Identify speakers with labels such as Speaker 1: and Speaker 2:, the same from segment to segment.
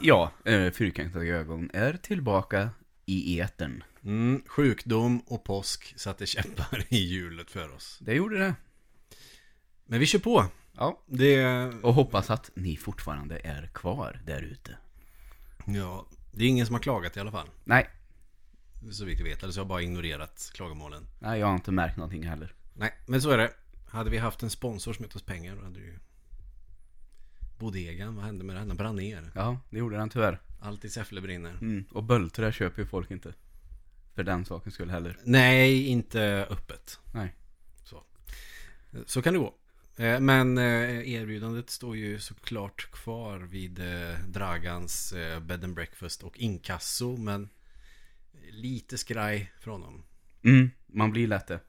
Speaker 1: Ja. Eh, Fyrkantiga ögon är tillbaka i etern.
Speaker 2: Mm, sjukdom och påsk satte käppar i hjulet för oss.
Speaker 1: Det gjorde det.
Speaker 2: Men vi kör på.
Speaker 1: Ja.
Speaker 2: Det,
Speaker 1: Och hoppas att ni fortfarande är kvar där ute.
Speaker 2: ja, det är ingen som har klagat i alla fall.
Speaker 1: Nej,
Speaker 2: Så vitt jag vet. Eller så har jag bara ignorerat klagomålen.
Speaker 1: nej, jag har inte märkt någonting heller.
Speaker 2: Nej, men så är det. Hade vi haft en sponsor som gett oss pengar då hade ju... Bodegan, vad hände med den? Den brann ner.
Speaker 1: Ja, det gjorde den tyvärr.
Speaker 2: Allt i Säffle brinner.
Speaker 1: Mm. Och bölträ köper ju folk inte. För den saken skulle heller.
Speaker 2: Nej, inte öppet.
Speaker 1: Nej.
Speaker 2: Så, så kan det gå. Eh, Men eh, erbjudandet står ju såklart kvar vid eh, Dragans bed and breakfast och inkasso. Men lite skraj från dem.
Speaker 1: Mm, man blir lätt det.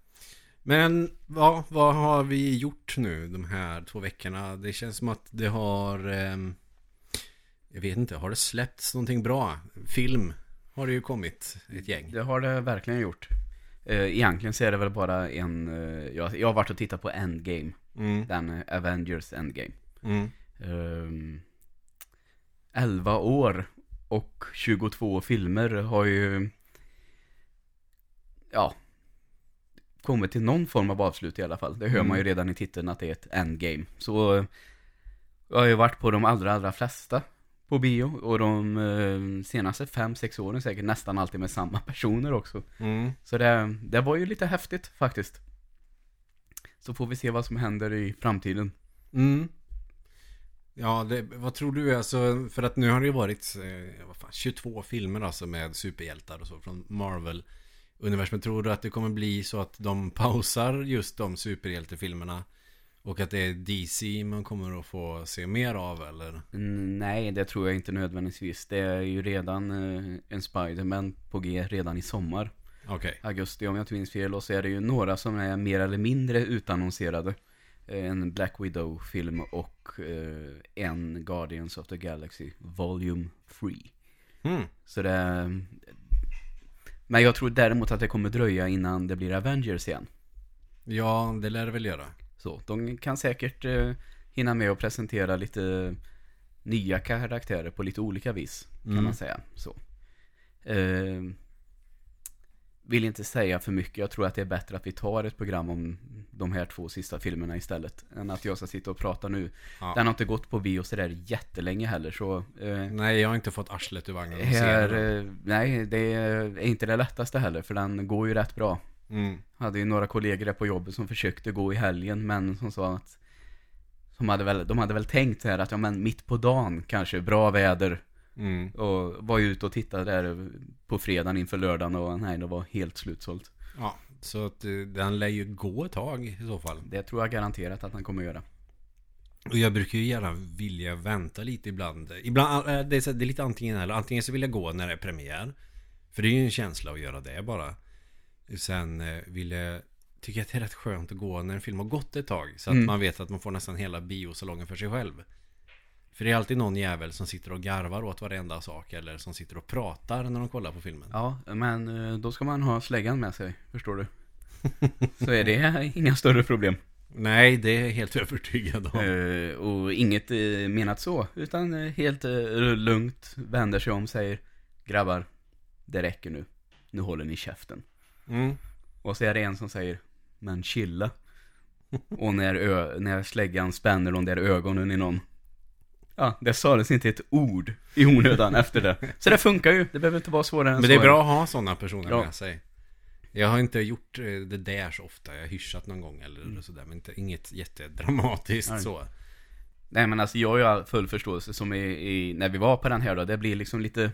Speaker 2: Men vad, vad har vi gjort nu de här två veckorna? Det känns som att det har... ehm, jag vet inte, har det släppts någonting bra? Film har det ju kommit ett gäng.
Speaker 1: Det har det verkligen gjort. Eh, Egentligen så är det väl bara en, eh, jag, jag har varit och tittat på Endgame.
Speaker 2: Mm,
Speaker 1: Den eh, Avengers Endgame.
Speaker 2: mm,
Speaker 1: Um, 11 år och 22 filmer har ju ja kommit till någon form av avslut i alla fall. Det hör man ju
Speaker 2: Mm.
Speaker 1: redan i titeln att det är ett endgame. Så jag har ju varit på de allra, allra flesta på bio och de eh, senaste 5-6 åren säkert nästan alltid med samma personer också.
Speaker 2: mm.
Speaker 1: Så det, det var ju lite häftigt faktiskt. Så får vi se vad som händer i framtiden.
Speaker 2: Mm. Ja, det, vad tror du? Alltså, för att nu har det ju varit eh, fan, 22 filmer alltså med superhjältar och så från Marvel. Universumet, tror du att det kommer bli så att de pausar just de superhjältefilmerna? Och att det är DC man kommer att få se mer av eller?
Speaker 1: Mm, Nej, det tror jag inte nödvändigtvis. Det är ju redan eh, en Spider-Man på G redan i sommar.
Speaker 2: Okej.
Speaker 1: Augusti om jag inte minns fel. Och så är det ju några som är mer eller mindre utannonserade. Eh, En Black Widow-film och eh, en Guardians of the Galaxy Volume 3.
Speaker 2: Mm.
Speaker 1: Så det... Men jag tror däremot att det kommer dröja innan det blir Avengers igen.
Speaker 2: Ja, det lär det väl göra.
Speaker 1: Så de kan säkert eh, hinna med att presentera lite nya karaktärer på lite olika vis. Kan
Speaker 2: Mm.
Speaker 1: man säga. Så. Eh, vill inte säga för mycket. Jag tror att det är bättre att vi tar ett program om de här två sista filmerna istället. Än att jag ska sitta och prata nu.
Speaker 2: Ja.
Speaker 1: Den har inte gått på bio sådär jättelänge heller. Så eh,
Speaker 2: Nej, jag har inte fått arslet ur vagnen.
Speaker 1: här, eh, nej, det är inte det lättaste heller. För den går ju rätt bra.
Speaker 2: Mm.
Speaker 1: Hade ju några kollegor där på jobbet som försökte gå i helgen men som sa att som hade väl, de hade väl tänkt så här att ja men mitt på dagen kanske, bra väder
Speaker 2: Mm.
Speaker 1: och var ute och tittade där på fredagen inför lördagen och nej det var helt slutsålt.
Speaker 2: Ja, så att eh, den lär ju gå ett tag i så fall.
Speaker 1: Det tror jag garanterat att han kommer göra.
Speaker 2: Och jag brukar ju gärna vilja vänta lite ibland. Ibland, eh, det är, så- det är lite antingen eller. Antingen så vill jag gå när det är premiär. För det är ju en känsla att göra det bara. Sen eh, vill jag, tycker jag att det är rätt skönt att gå när en film har gått ett tag. Så att
Speaker 1: Mm.
Speaker 2: man vet att man får nästan hela biosalongen för sig själv. För det är alltid någon jävel som sitter och garvar åt varenda sak. Eller som sitter och pratar när de kollar på filmen.
Speaker 1: Ja, men eh, då ska man ha släggan med sig, förstår du. Så är det inga större problem.
Speaker 2: Nej, det är jag helt övertygad om.
Speaker 1: Eh, och inget eh, menat så, utan helt lugnt vänder sig om säger Grabbar, det räcker nu. Nu håller ni käften.
Speaker 2: Mm.
Speaker 1: Och så är det en som säger Men chilla Och när, ö- när släggan spänner de där ögonen i någon Ja, det sades inte ett ord i onödan efter det Så det funkar ju, det behöver inte vara svårare än
Speaker 2: Men det är
Speaker 1: så.
Speaker 2: bra att ha sådana personer
Speaker 1: Ja.
Speaker 2: med sig. Jag har inte gjort eh, det där så ofta. Jag har hyschat någon gång eller sådär. Men inte, inget jättedramatiskt
Speaker 1: Nej.
Speaker 2: så.
Speaker 1: Nej men alltså jag har ju full förståelse som i, i, när vi var på den här då Det blir liksom lite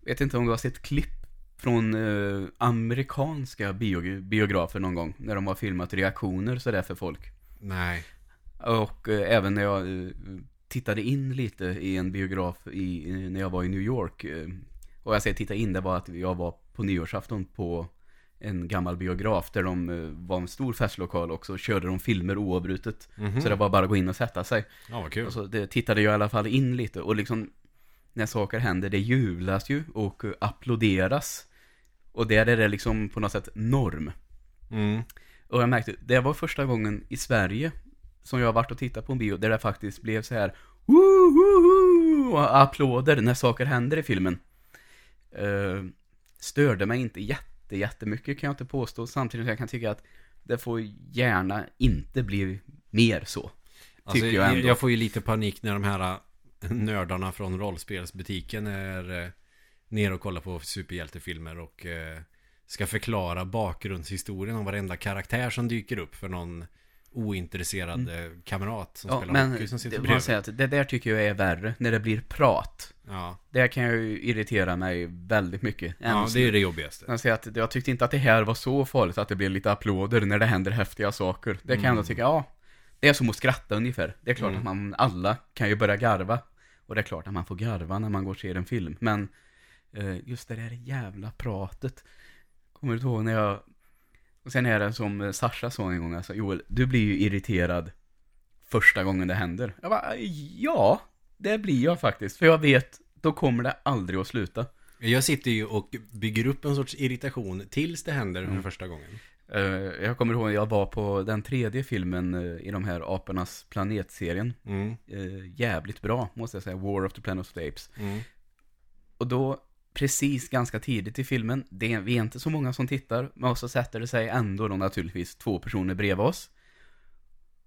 Speaker 1: Vet inte om du har sett klipp från eh, amerikanska bio, biografer någon gång När de har filmat reaktioner sådär för folk
Speaker 2: Nej.
Speaker 1: Och eh, även när jag eh, tittade in lite i en biograf i, när jag var i New York. Eh, och jag säger titta in, det var att jag var på nyårsafton på en gammal biograf där de eh, var en stor festlokal och så körde de filmer oavbrutet.
Speaker 2: Mhm.
Speaker 1: Så det var bara att gå in och sätta sig.
Speaker 2: Ja, vad kul.
Speaker 1: Och så det tittade jag i alla fall in lite och liksom när saker händer, det jublas ju och applåderas. Och där är det liksom på något sätt norm.
Speaker 2: Mm.
Speaker 1: Och jag märkte, det var första gången i Sverige som jag har varit och tittat på en bio där det faktiskt blev så här woo, woo, woo, och applåder när saker händer i filmen. Uh, störde mig inte jätte, jättemycket kan jag inte påstå, samtidigt som jag kan tycka att det får gärna inte bli mer så.
Speaker 2: Alltså, jag, ändå. jag får ju lite panik när de här äh, nördarna från rollspelsbutiken är eh, nere och kollar på superhjältefilmer och eh, ska förklara bakgrundshistorien om varenda karaktär som dyker upp för någon ointresserad mm. kamrat som
Speaker 1: ja,
Speaker 2: spelar
Speaker 1: men hockey som sitter bredvid. Säga att det där tycker jag är värre, när det blir prat.
Speaker 2: Ja.
Speaker 1: Det kan ju irritera mig väldigt mycket.
Speaker 2: Ja, det är det jobbigaste.
Speaker 1: Jag, säger att jag tyckte inte att det här var så farligt att det blev lite applåder när det händer häftiga saker. Det kan mm. jag ändå tycka, ja, det är som att skratta ungefär. Det är klart mm. att man, alla kan ju börja garva. Och det är klart att man får garva när man går och ser en film. Men eh, just det där jävla pratet. Kommer du ihåg när jag och sen är det som Sasha sa en gång, alltså Joel, du blir ju irriterad första gången det händer. Jag bara, ja, det blir jag faktiskt. För jag vet, då kommer det aldrig att sluta.
Speaker 2: Jag sitter ju och bygger upp en sorts irritation tills det händer mm. första gången.
Speaker 1: Uh, jag kommer ihåg, jag var på den tredje filmen uh, i de här Apornas planet-serien.
Speaker 2: Mm.
Speaker 1: Jävligt bra, måste jag säga. War of the Planet of the Apes.
Speaker 2: Mm.
Speaker 1: Och då precis ganska tidigt i filmen. Det är, vi är inte så många som tittar, men så sätter det sig ändå då naturligtvis två personer bredvid oss.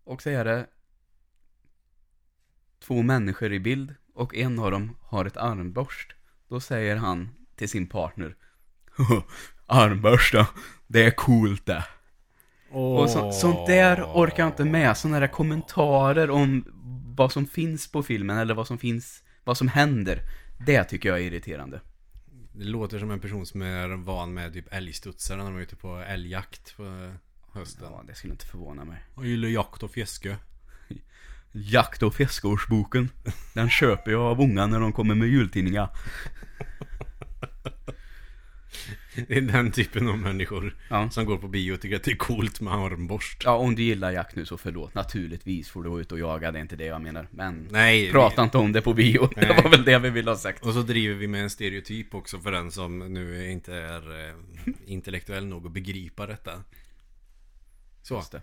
Speaker 1: Och så är det två människor i bild och en av dem har ett armborst. Då säger han till sin partner Armborsta, det är coolt det. Oh. Och så, sånt där orkar jag inte med. Sådana där kommentarer om vad som finns på filmen eller vad som finns, vad som händer. Det tycker jag är irriterande.
Speaker 2: Det låter som en person som är van med typ älgstudsare när de är ute på älgjakt på hösten.
Speaker 1: Ja, det skulle inte förvåna mig.
Speaker 2: Jag gillar jakt och fiske.
Speaker 1: Jakt och fiskårsboken. Den köper jag av unga när de kommer med jultidningar.
Speaker 2: Det är den typen av människor ja. som går på bio och tycker att det är coolt med armborst.
Speaker 1: Ja, om du gillar jakt nu så förlåt. Naturligtvis får du gå ut och jaga, det är inte det jag menar. Men
Speaker 2: Nej,
Speaker 1: prata vi... inte om det på bio. Nej. Det var väl det vi ville ha sagt.
Speaker 2: Och så driver vi med en stereotyp också för den som nu inte är eh, intellektuell nog att begripa detta. Så. Just det.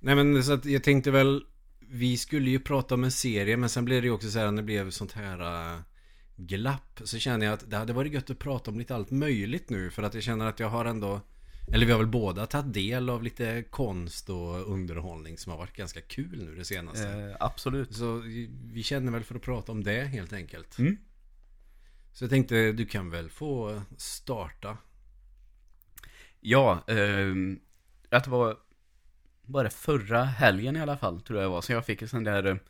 Speaker 2: Nej men så att jag tänkte väl Vi skulle ju prata om en serie men sen blev det ju också så här när det blev sånt här uh, glapp så känner jag att det hade varit gött att prata om lite allt möjligt nu för att jag känner att jag har ändå eller vi har väl båda tagit del av lite konst och underhållning som har varit ganska kul nu det senaste.
Speaker 1: Eh, absolut.
Speaker 2: Så vi känner väl för att prata om det helt enkelt.
Speaker 1: Mm.
Speaker 2: Så jag tänkte du kan väl få starta.
Speaker 1: Ja, eh, att det var bara förra helgen i alla fall tror jag det var. Så jag fick en sån där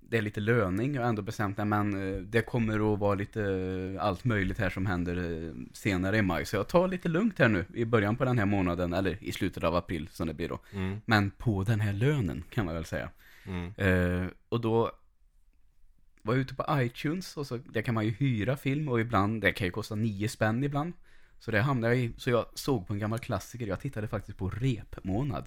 Speaker 1: det är lite löning, jag har ändå bestämt det, men eh, det kommer att vara lite eh, allt möjligt här som händer eh, senare i maj. Så jag tar lite lugnt här nu i början på den här månaden, eller i slutet av april som det blir då.
Speaker 2: Mm.
Speaker 1: Men på den här lönen kan man väl säga.
Speaker 2: Mm.
Speaker 1: och då var jag ute på iTunes och så där kan man ju hyra film och ibland, det kan ju kosta nio spänn ibland. Så det hamnade jag i, så jag såg på en gammal klassiker, jag tittade faktiskt på repmånad.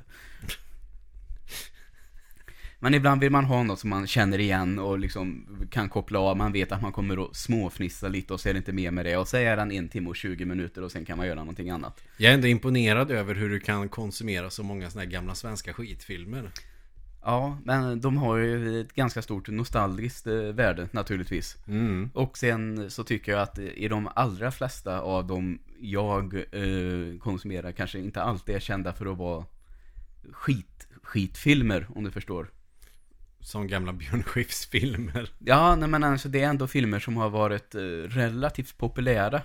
Speaker 1: Men ibland vill man ha något som man känner igen och liksom kan koppla av. Man vet att man kommer att småfnissa lite och så är det inte mer med det. Och så är den en timme och 20 minuter och sen kan man göra någonting annat.
Speaker 2: Jag är ändå imponerad över hur du kan konsumera så många sådana här gamla svenska skitfilmer.
Speaker 1: Ja, men de har ju ett ganska stort nostalgiskt eh, värde naturligtvis.
Speaker 2: Mm.
Speaker 1: Och sen så tycker jag att i de allra flesta av dem jag eh, konsumerar kanske inte alltid är kända för att vara skit, skitfilmer, om du förstår.
Speaker 2: Som gamla Björn Skifs filmer.
Speaker 1: Ja, nej men alltså det är ändå filmer som har varit eh, relativt populära.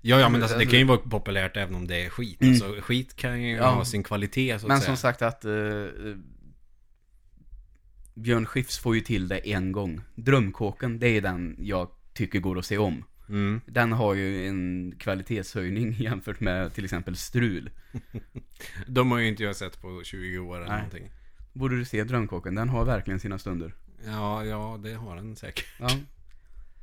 Speaker 2: Ja, ja men alltså, det kan ju vara populärt även om det är skit. Mm. Alltså skit kan ju ja. ha sin kvalitet så att
Speaker 1: Men
Speaker 2: säga.
Speaker 1: som sagt att uh, Björn Skifs får ju till det en gång. Drömkåken, det är den jag tycker går att se om.
Speaker 2: Mm.
Speaker 1: Den har ju en kvalitetshöjning jämfört med till exempel Strul.
Speaker 2: De har ju inte jag sett på 20 år eller Nej. någonting.
Speaker 1: Borde du se Drömkåken, den har verkligen sina stunder.
Speaker 2: Ja, ja, det har den säkert.
Speaker 1: Ja.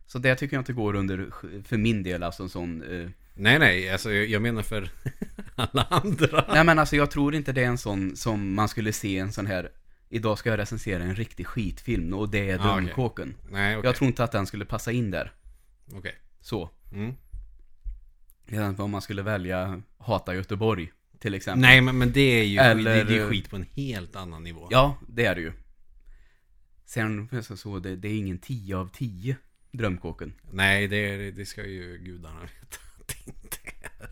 Speaker 1: Så det tycker jag inte går under, för min del, alltså en sån... Eh...
Speaker 2: Nej, nej, alltså jag menar för alla andra.
Speaker 1: Nej, men alltså jag tror inte det är en sån som man skulle se en sån här Idag ska jag recensera en riktig skitfilm och det är Drömkåken.
Speaker 2: Ah, okay. Nej, okay.
Speaker 1: Jag tror inte att den skulle passa in där.
Speaker 2: Okej. Okay.
Speaker 1: Så.
Speaker 2: Mm.
Speaker 1: Redan om man skulle välja Hata Göteborg. Till exempel.
Speaker 2: Nej men, men det är ju
Speaker 1: Eller-
Speaker 2: det, är skit på en helt annan nivå.
Speaker 1: Ja, det är det ju. Sen så, så det, det är ingen 10 av 10 Drömkåken.
Speaker 2: Nej, det, det ska ju gudarna veta att det inte är.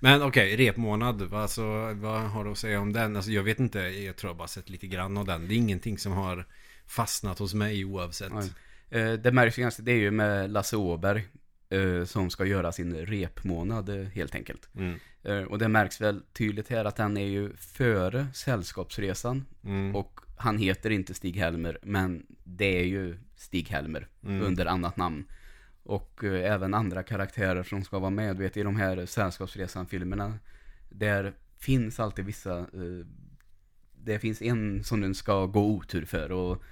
Speaker 2: Men okej, repmånad. vad- Alltså, vad har du att säga om den? Alltså, jag vet inte, jag tror jag bara sett lite grann av den. Det är ingenting som har fastnat hos mig oavsett.
Speaker 1: Nej. Eh, det märks ju ganska, det är ju med Lasse Åberg som ska göra sin repmånad eh, helt enkelt.
Speaker 2: Mm.
Speaker 1: Eh, och det märks väl tydligt här att den är ju före Sällskapsresan
Speaker 2: Mm.
Speaker 1: och han heter inte Stig Helmer men det är ju Stig Helmer
Speaker 2: Mm.
Speaker 1: under annat namn. Och eh, även andra karaktärer som ska vara med, du vet i de här Sällskapsresan-filmerna där finns alltid vissa eh, det finns en som den ska gå otur för och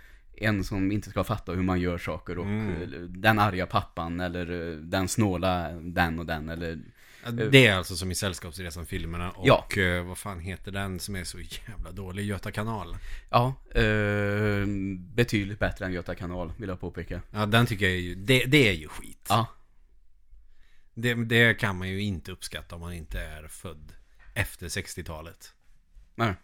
Speaker 1: en som inte ska fatta hur man gör saker och
Speaker 2: Mm.
Speaker 1: eh, den arga pappan eller eh, den snåla den och den eller
Speaker 2: Ja, Det är alltså som i Sällskapsresan-filmerna och
Speaker 1: Ja.
Speaker 2: eh, vad fan heter den som är så jävla dålig? Göta kanal.
Speaker 1: ja, eh, betydligt bättre än Göta kanal vill jag påpeka.
Speaker 2: Ja, den tycker jag är ju, det, det är ju skit.
Speaker 1: Ja,
Speaker 2: Det, det kan man ju inte uppskatta om man inte är född efter 60-talet.
Speaker 1: nej.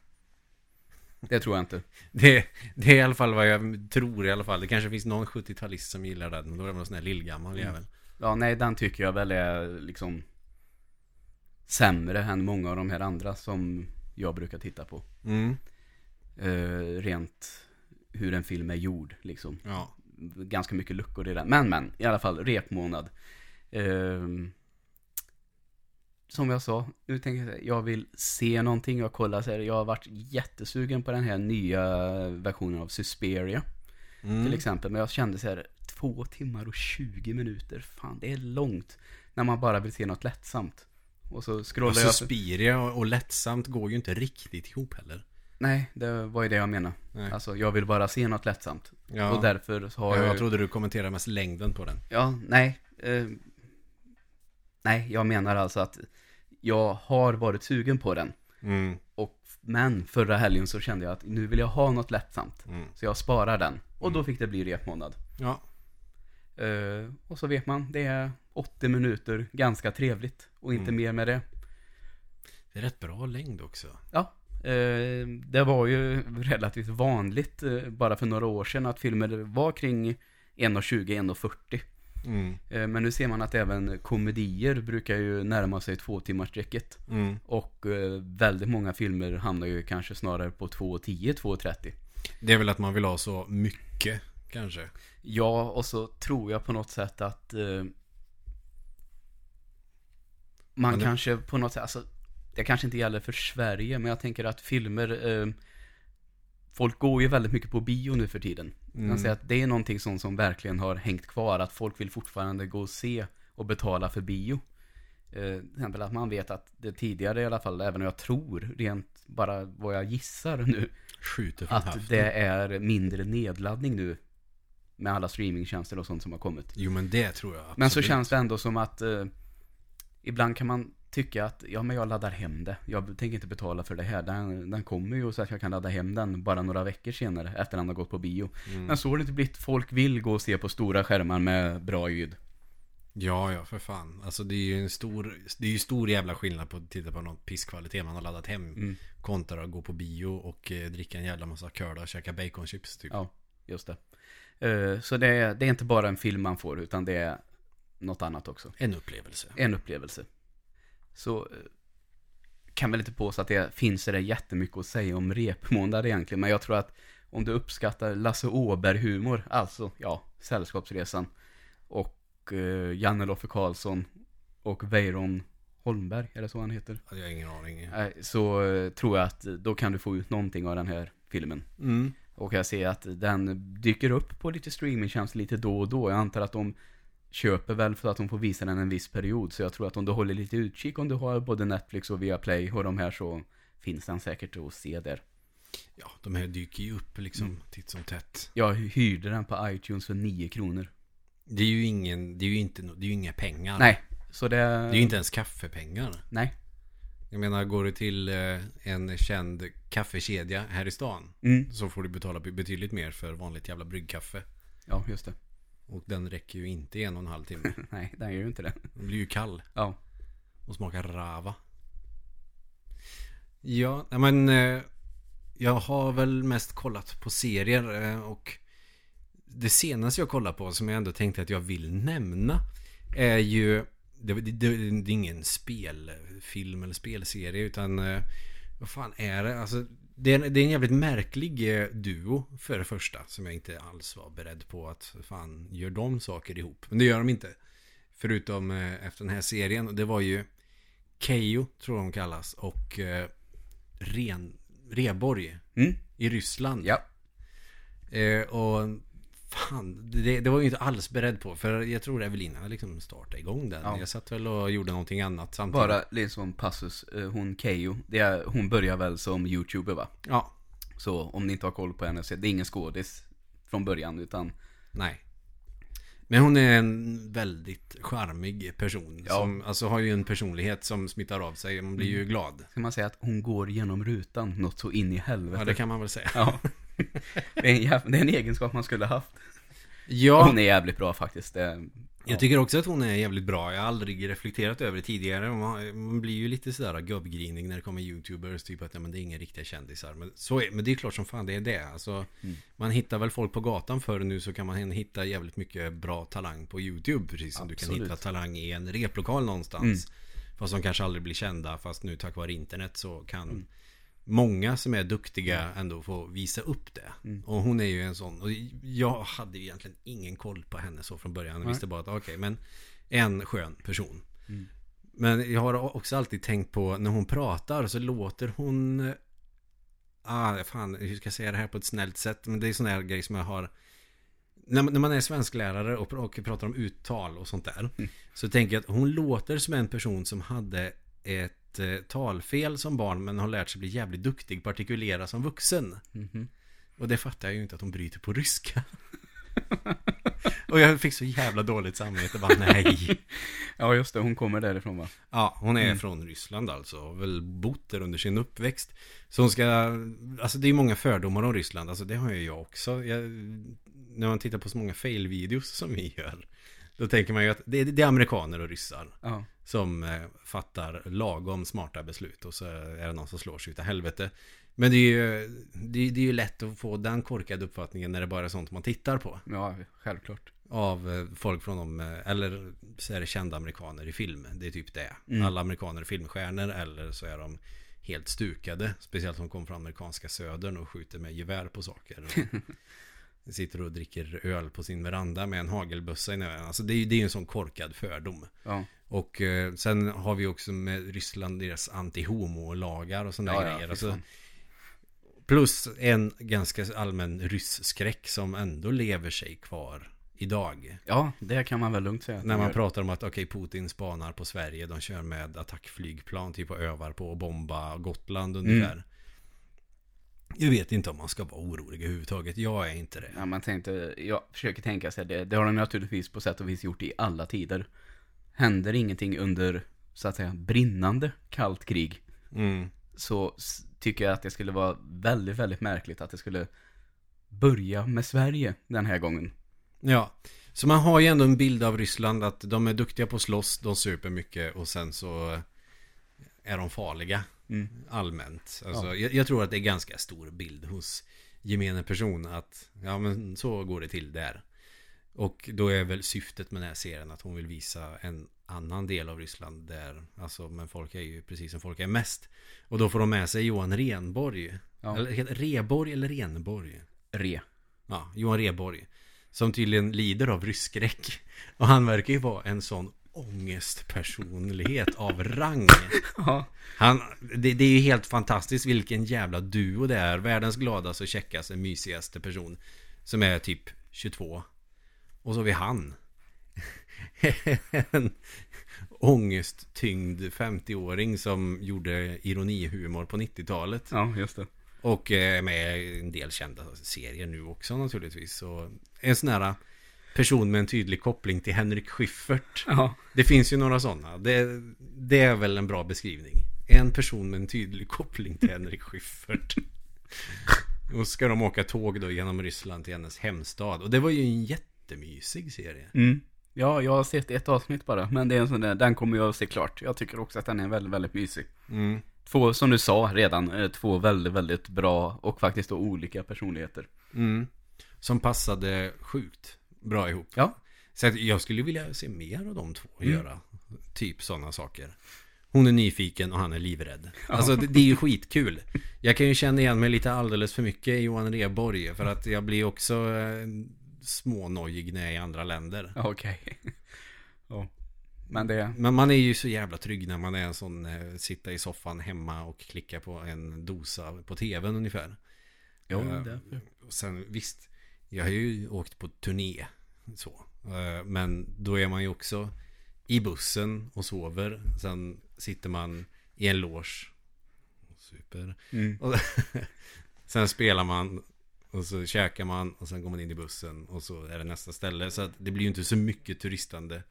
Speaker 1: Det tror jag inte.
Speaker 2: Det, det är i alla fall vad jag tror i alla fall. Det kanske finns någon 70-talist som gillar den. Men då är det någon sån här lillgammal
Speaker 1: Mm.
Speaker 2: jävel.
Speaker 1: Ja, nej, den tycker jag väl är liksom sämre än många av de här andra som jag brukar titta på.
Speaker 2: Mm.
Speaker 1: Eh, rent hur en film är gjord, liksom.
Speaker 2: Ja.
Speaker 1: Ganska mycket luckor i den. Men, men, i alla fall, repmånad. Eh, som jag sa, nu tänker jag, jag vill se någonting, jag kollar så här, jag har varit jättesugen på den här nya versionen av Susperia.
Speaker 2: Mm.
Speaker 1: till exempel. Men jag kände så här, två timmar och 20 minuter, fan det är långt. När man bara vill se något lättsamt. Och så scrollar
Speaker 2: Och
Speaker 1: jag...
Speaker 2: Suspiria och, och lättsamt går ju inte riktigt ihop heller.
Speaker 1: Nej, det var ju det jag menade.
Speaker 2: Nej.
Speaker 1: Alltså, jag vill bara se något lättsamt.
Speaker 2: Ja.
Speaker 1: Och därför så har
Speaker 2: Ja,
Speaker 1: jag...
Speaker 2: jag trodde du kommenterade mest längden på den.
Speaker 1: Ja, nej. Eh, nej, jag menar alltså att jag har varit sugen på den.
Speaker 2: Mm.
Speaker 1: Och, men förra helgen så kände jag att nu vill jag ha något lättsamt.
Speaker 2: Mm.
Speaker 1: Så jag sparar den. Och då fick det bli repmånad.
Speaker 2: Ja.
Speaker 1: Eh, och så vet man, det är 80 minuter, ganska trevligt. Och inte
Speaker 2: Mm.
Speaker 1: mer med det.
Speaker 2: Det är rätt bra längd också.
Speaker 1: Ja, eh, det var ju relativt vanligt eh, bara för några år sedan att filmer var kring 1.20-1.40.
Speaker 2: Mm.
Speaker 1: Eh, men nu ser man att även komedier brukar ju närma sig två timmars strecket.
Speaker 2: Mm.
Speaker 1: Och eh, väldigt många filmer hamnar ju kanske snarare på 2.10, 2.30.
Speaker 2: Det är väl att man vill ha så mycket, kanske.
Speaker 1: Ja, och så tror jag på något sätt att eh, man
Speaker 2: det-
Speaker 1: kanske på något sätt, alltså det kanske inte gäller för Sverige, men jag tänker att filmer, eh, folk går ju väldigt mycket på bio nu för tiden.
Speaker 2: Mm.
Speaker 1: Jag säger att det är någonting som, som verkligen har hängt kvar, att folk vill fortfarande gå och se och betala för bio. Eh, till exempel att man vet att det tidigare i alla fall, även om jag tror, rent bara vad jag gissar nu,
Speaker 2: Skjuter
Speaker 1: att
Speaker 2: höften.
Speaker 1: det är mindre nedladdning nu med alla streamingtjänster och sånt som har kommit.
Speaker 2: Jo men det tror jag absolut.
Speaker 1: Men så känns det ändå som att eh, ibland kan man tycka att ja men jag laddar hem det. Jag tänker inte betala för det här. Den, den kommer ju så att jag kan ladda hem den bara några veckor senare efter den har gått på bio.
Speaker 2: Mm.
Speaker 1: Men så har det inte blivit. Folk vill gå och se på stora skärmar med bra ljud.
Speaker 2: Ja, ja, för fan. Alltså det är ju en stor, det är ju stor jävla skillnad på att titta på någon pisskvalitet man har laddat hem.
Speaker 1: Mm.
Speaker 2: Kontra att gå på bio och eh, dricka en jävla massa curda och käka baconchips typ.
Speaker 1: Ja, just det. Eh, så det är, det är inte bara en film man får utan det är något annat också.
Speaker 2: En upplevelse.
Speaker 1: en upplevelse. Så eh, kan väl inte påstå att det finns det jättemycket att säga om repmånad egentligen. Men jag tror att om du uppskattar Lasse Åberg-humor, alltså ja, Sällskapsresan och eh, Janne Loffe Karlsson och Weiron Holmberg, är det så han heter?
Speaker 2: Jag har ingen aning.
Speaker 1: Så eh, tror jag att då kan du få ut någonting av den här filmen.
Speaker 2: Mm.
Speaker 1: Och jag ser att den dyker upp på lite streamingtjänster lite då och då. Jag antar att de köper väl för att de får visa den en viss period. Så jag tror att om du håller lite utkik om du har både Netflix och Viaplay och de här så finns den säkert att se där.
Speaker 2: Ja, de här dyker ju upp liksom
Speaker 1: Mm.
Speaker 2: titt som tätt.
Speaker 1: Jag hyrde den på iTunes för 9 kronor.
Speaker 2: Det är ju ingen, det är ju inte, det är ju inga pengar.
Speaker 1: Nej, så det...
Speaker 2: Det är ju inte ens kaffepengar.
Speaker 1: Nej.
Speaker 2: Jag menar, går du till eh, en känd kaffekedja här i stan
Speaker 1: Mm.
Speaker 2: så får du betala be- betydligt mer för vanligt jävla bryggkaffe.
Speaker 1: Ja, just det.
Speaker 2: Och den räcker ju inte i en och en halv timme.
Speaker 1: Nej, den gör ju inte det.
Speaker 2: Den blir ju kall
Speaker 1: Ja.
Speaker 2: och smakar rava. Ja, men eh, jag har väl mest kollat på serier eh, och det senaste jag kollar på som jag ändå tänkte att jag vill nämna är ju det, det, det, det är ingen spelfilm eller spelserie utan eh, vad fan är det? Alltså, det, är, det är en jävligt märklig eh, duo för det första som jag inte alls var beredd på att fan gör de saker ihop. Men det gör de inte. Förutom eh, efter den här serien och det var ju Keyyo tror de kallas och eh, Ren, Reborg
Speaker 1: Mm.
Speaker 2: i Ryssland.
Speaker 1: Ja.
Speaker 2: Och fan, det, det var jag inte alls beredd på. För jag tror Evelina liksom startade igång den.
Speaker 1: Ja.
Speaker 2: Jag satt väl och gjorde någonting annat samtidigt.
Speaker 1: Bara liksom passus, eh, hon Keyyo, det är, hon börjar väl som youtuber va?
Speaker 2: Ja,
Speaker 1: Så om ni inte har koll på henne så det är ingen skådis från början utan
Speaker 2: nej. Men hon är en väldigt charmig person.
Speaker 1: Ja.
Speaker 2: Som alltså har ju en personlighet som smittar av sig. Man blir
Speaker 1: Mm.
Speaker 2: ju glad.
Speaker 1: ska man säga att hon går genom rutan något så in i helvete.
Speaker 2: Ja, det kan man väl säga.
Speaker 1: Ja. Det är, en jäv... det är en egenskap man skulle haft.
Speaker 2: Ja,
Speaker 1: Hon är jävligt bra faktiskt. Det...
Speaker 2: jag tycker också att hon är jävligt bra. Jag har aldrig reflekterat över det tidigare. Man, blir ju lite sådär gubbgrinig när det kommer youtubers. Typ att ja, men det är inga riktiga kändisar. Men, så är, men det är klart som fan det är det. Alltså,
Speaker 1: Mm.
Speaker 2: Man hittar väl folk på gatan förr nu så kan man hitta jävligt mycket bra talang på YouTube. Precis som du
Speaker 1: Absolut.
Speaker 2: kan hitta talang i en replokal någonstans. Fast de kanske aldrig blir kända. Fast nu tack vare internet så kan många som är duktiga ändå få visa upp det.
Speaker 1: Mm.
Speaker 2: Och hon är ju en sån. Och jag hade ju egentligen ingen koll på henne så från början. Jag visste bara att okej, men en skön person.
Speaker 1: Mm.
Speaker 2: Men jag har också alltid tänkt på när hon pratar så låter hon Ah, fan, hur ska jag säga det här på ett snällt sätt? Men det är sån här grej som jag har när, man- när man är svensklärare och, och pratar om uttal och sånt där
Speaker 1: Mm.
Speaker 2: Så tänker jag att hon låter som en person som hade ett eh, talfel som barn men har lärt sig bli jävligt duktig på att artikulera som vuxen
Speaker 1: Mhm.
Speaker 2: Och det fattar jag ju inte att hon bryter på ryska Och jag fick så jävla dåligt samvete bara nej
Speaker 1: Ja just det, hon kommer därifrån va?
Speaker 2: Ja, hon är
Speaker 1: Mm.
Speaker 2: från Ryssland alltså. Har väl bott där under sin uppväxt. Så hon ska... Alltså det är många fördomar om Ryssland. Alltså det har ju jag också. Jag, när man tittar på så många fail-videos som vi gör. Då tänker man ju att det är, det är amerikaner och ryssar.
Speaker 1: Ja.
Speaker 2: Som eh, fattar lagom smarta beslut. Och så är det någon som slår sig utav helvete. Men det är ju, det är, det är ju lätt att få den korkade uppfattningen när det bara är sånt man tittar på.
Speaker 1: Ja, självklart.
Speaker 2: Av eh, folk från de, eh, eller så är det kända amerikaner i film. Det är typ det.
Speaker 1: Mm.
Speaker 2: Alla amerikaner är filmstjärnor eller så är de helt stukade. Speciellt om de kommer från amerikanska södern och skjuter med gevär på saker. Sitter och dricker öl på sin veranda med en hagelbössa i näven. Alltså det är ju det är en sån korkad fördom.
Speaker 1: Ja.
Speaker 2: Och eh, sen har vi också med Ryssland deras anti-homo-lagar och sådana
Speaker 1: Ja, ja,
Speaker 2: grejer.
Speaker 1: fy
Speaker 2: Alltså, plus en ganska allmän rysskräck som ändå lever sig kvar idag.
Speaker 1: ja, det kan man väl lugnt säga.
Speaker 2: När man
Speaker 1: gör.
Speaker 2: pratar om att okej, Putin spanar på Sverige. De kör med attackflygplan typ och övar på att bomba Gotland ungefär.
Speaker 1: Mm.
Speaker 2: Jag vet inte om man ska vara orolig överhuvudtaget. Jag är inte det.
Speaker 1: Ja, man tänkte, jag försöker tänka sig det. Det har de naturligtvis på sätt och vis gjort i alla tider. Händer ingenting under, så att säga, brinnande kallt krig.
Speaker 2: Mm.
Speaker 1: Så tycker jag att det skulle vara väldigt, väldigt märkligt att det skulle börja med Sverige den här gången.
Speaker 2: Ja, så man har ju ändå en bild av Ryssland att de är duktiga på att slåss, de super mycket och sen så är de farliga
Speaker 1: Mm.
Speaker 2: allmänt. Alltså,
Speaker 1: Ja.
Speaker 2: jag, jag tror att det är ganska stor bild hos gemene person att ja men så går det till där. Och då är väl syftet med den här serien att hon vill visa en annan del av Ryssland där, alltså men folk är ju precis som folk är mest. Och då får de med sig Johan Renborg.
Speaker 1: Ja.
Speaker 2: Eller Reborg eller Renborg?
Speaker 1: Re.
Speaker 2: Ja, Johan Reborg. Som tydligen lider av rysskräck. Och han verkar ju vara en sån ångestpersonlighet av rang.
Speaker 1: Ja.
Speaker 2: Han, det, det är ju helt fantastiskt vilken jävla duo det är. Världens gladaste och checkaste, mysigaste person. Som är typ 22. Och så har vi han. en ångesttyngd 50-åring som gjorde ironihumor på 90-talet.
Speaker 1: Ja, just det.
Speaker 2: Och eh, med en del kända serier nu också naturligtvis. Så en sån här person med en tydlig koppling till Henrik Schyffert.
Speaker 1: Ja.
Speaker 2: Det finns ju några sådana. Det, det är väl en bra beskrivning. En person med en tydlig koppling till Henrik Schyffert. Och ska de åka tåg då genom Ryssland till hennes hemstad. Och det var ju en jättemysig serie.
Speaker 1: Mm. Ja, jag har sett ett avsnitt bara, men det är en sån där, den kommer jag att se klart. Jag tycker också att den är väldigt, väldigt mysig.
Speaker 2: Mm.
Speaker 1: två, som du sa redan, eh, två väldigt, väldigt bra och faktiskt då olika personligheter.
Speaker 2: Mm. Som passade sjukt bra ihop.
Speaker 1: Ja.
Speaker 2: Så att jag skulle vilja se mer av de två
Speaker 1: Mm.
Speaker 2: göra typ sådana saker. Hon är nyfiken och han är livrädd. Alltså det, det är ju skitkul. Jag kan ju känna igen mig lite alldeles för mycket i Johan Rheborg. För att jag blir också eh, smånojig när jag är i andra länder.
Speaker 1: Okej. ja. Men det,
Speaker 2: Men man är ju så jävla trygg när man är en sån eh, sitta i soffan hemma och klicka på en dosa på tvn ungefär.
Speaker 1: ja,
Speaker 2: Eh,
Speaker 1: därför.
Speaker 2: Och sen visst, jag har ju åkt på turné så. Eh, Men då är man ju också i bussen och sover. Sen sitter man i en loge. Super.
Speaker 1: Mm.
Speaker 2: Sen spelar man och så käkar man och sen går man in i bussen och så är det nästa ställe. Så att det blir ju inte så mycket turistande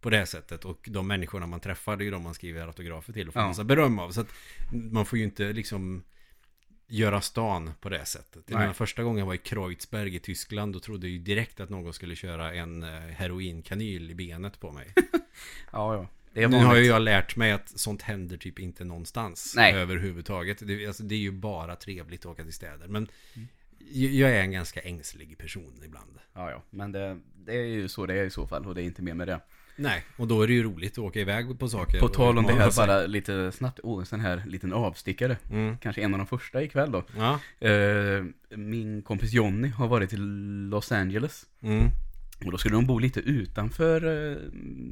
Speaker 2: på det här sättet. Och de människorna man träffar, det är ju de man skriver autografer till och får
Speaker 1: Ja.
Speaker 2: massa beröm av. Så att man får ju inte liksom göra stan på det sättet. Jag menar, första gången jag var i Kreuzberg i Tyskland, då trodde jag ju direkt att någon skulle köra en eh, heroinkanyl i benet på mig.
Speaker 1: Ja, ja. Det
Speaker 2: Nu har
Speaker 1: vanligt.
Speaker 2: ju jag lärt mig att sånt händer typ inte någonstans
Speaker 1: Nej.
Speaker 2: överhuvudtaget. Det, alltså, det är ju bara trevligt att åka till städer. Men
Speaker 1: Mm.
Speaker 2: jag är en ganska ängslig person ibland.
Speaker 1: Ja, ja. Men det, det är ju så det är i så fall och det är inte mer med det.
Speaker 2: Nej, och då är det ju roligt att åka iväg på saker.
Speaker 1: På tal om det här,
Speaker 2: sig.
Speaker 1: bara lite snabbt. Åh, en sån här liten avstickare.
Speaker 2: Mm.
Speaker 1: Kanske en av de första ikväll då.
Speaker 2: Ja.
Speaker 1: Eh, min kompis Jonny har varit i Los Angeles.
Speaker 2: Mm.
Speaker 1: Och då skulle de bo lite utanför eh,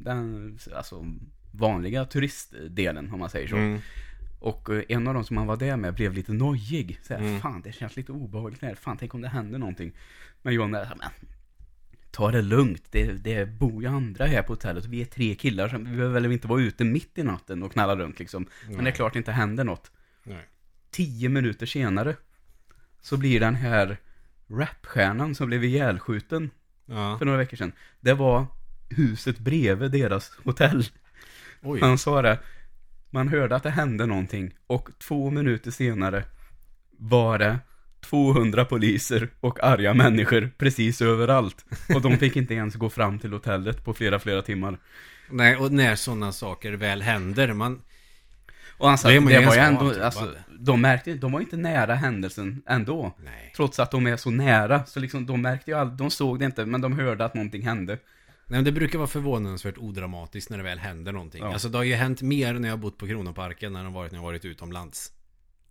Speaker 1: den alltså, vanliga turistdelen om man säger så.
Speaker 2: Mm.
Speaker 1: Och eh, en av dem som han var där med blev lite nojig. Så här,
Speaker 2: Mm.
Speaker 1: Fan, det känns lite obehagligt här. Fan, tänk om det händer någonting. Men Johan är så här, men ta det lugnt. Det, det bor ju andra här på hotellet. Vi är tre killar, så vi behöver väl inte vara ute mitt i natten och knalla runt liksom. Men det är
Speaker 2: Nej.
Speaker 1: klart det inte händer något.
Speaker 2: Nej.
Speaker 1: Tio minuter senare så blir den här rapstjärnan som blev ihjälskjuten
Speaker 2: Ja.
Speaker 1: för några veckor sedan. Det var huset bredvid deras hotell.
Speaker 2: Oj.
Speaker 1: Han sa det. Man hörde att det hände någonting och två minuter senare var det 200 poliser och arga människor precis överallt. Och de fick inte ens gå fram till hotellet på flera, flera timmar.
Speaker 2: Nej, och när sådana saker väl händer, man...
Speaker 1: Och han sa
Speaker 2: Det
Speaker 1: det var ju ändå, alltså, de märkte de var inte nära händelsen ändå.
Speaker 2: Nej.
Speaker 1: Trots att de är så nära, så liksom de märkte ju aldrig, de såg det inte, men de hörde att någonting hände.
Speaker 2: Nej, men det brukar vara förvånansvärt odramatiskt när det väl händer någonting.
Speaker 1: Ja.
Speaker 2: Alltså det har ju hänt mer när jag har bott på Kronoparken när det varit när jag har varit utomlands.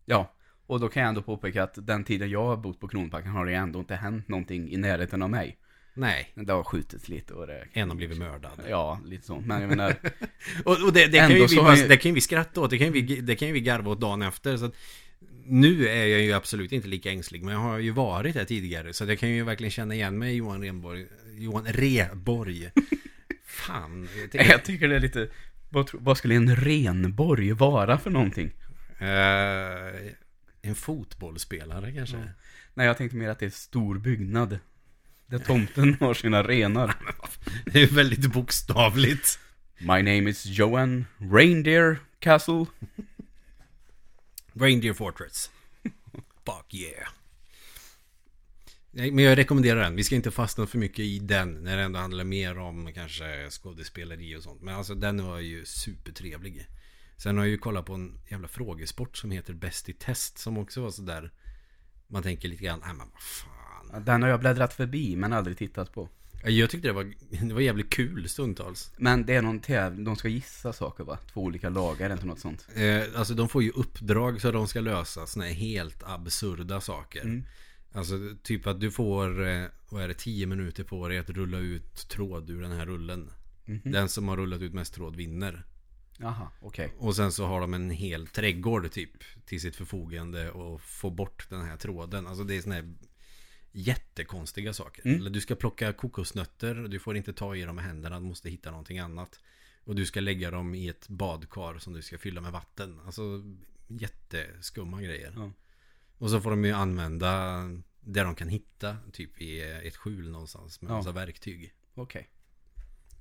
Speaker 1: Ja, och då kan jag ändå påpeka att den tiden jag har bott på Kronparken har det ändå inte hänt någonting i närheten av mig.
Speaker 2: Nej,
Speaker 1: Det har skjutits lite och det...
Speaker 2: en har blivit mördad.
Speaker 1: Ja, lite så. Men jag menar,
Speaker 2: Och, och det, det, kan ju vi,
Speaker 1: ju-
Speaker 2: det kan ju vi skratta åt, det kan ju vi, det kan ju vi garva åt dagen efter. Så att, nu är jag ju absolut inte lika ängslig, men jag har ju varit här tidigare. Så jag kan ju verkligen känna igen mig i Johan Renborg. Johan Reborg. Fan. Jag tänker-
Speaker 1: jag tycker det är lite... Vad, vad skulle en renborg vara för någonting?
Speaker 2: Eh, en fotbollsspelare kanske?
Speaker 1: Nej, jag tänkte mer att det är stor byggnad. Där tomten har sina renar.
Speaker 2: Det är väldigt bokstavligt.
Speaker 1: My name is Johan Reindeer Castle.
Speaker 2: Reindeer Fortress. Fuck yeah. Nej, Men jag rekommenderar den. Vi ska inte fastna för mycket i den. När det ändå handlar mer om kanske skådespeleri och sånt. Men alltså den var ju supertrevlig. Sen har jag ju kollat på en jävla frågesport som heter Bäst i test. Som också var sådär. Man tänker lite grann, nej men vad fan.
Speaker 1: Den har jag bläddrat förbi, men aldrig tittat på.
Speaker 2: Ja, Jag tyckte det var, det var jävligt kul stundtals.
Speaker 1: Men det är någon täv... De ska gissa saker va? Två olika lagar, inte något sånt.
Speaker 2: Eh, alltså de får ju uppdrag så de ska lösa såna här helt absurda saker.
Speaker 1: Mm.
Speaker 2: Alltså typ att du får, eh, vad är det, 10 minuter på dig att rulla ut tråd ur den här rullen.
Speaker 1: Mhm.
Speaker 2: Den som har rullat ut mest tråd vinner.
Speaker 1: Jaha, okej.
Speaker 2: Och sen så har de en hel trädgård typ till sitt förfogande och få bort den här tråden. Alltså det är såna här jättekonstiga saker.
Speaker 1: Mm.
Speaker 2: Eller du ska plocka kokosnötter, du får inte ta i dem med händerna, du måste hitta någonting annat. Och du ska lägga dem i ett badkar som du ska fylla med vatten. Alltså jätteskumma grejer.
Speaker 1: Ja.
Speaker 2: Och så får de ju använda det de kan hitta, typ i ett skjul någonstans med
Speaker 1: Ja.
Speaker 2: massa verktyg.
Speaker 1: Okej.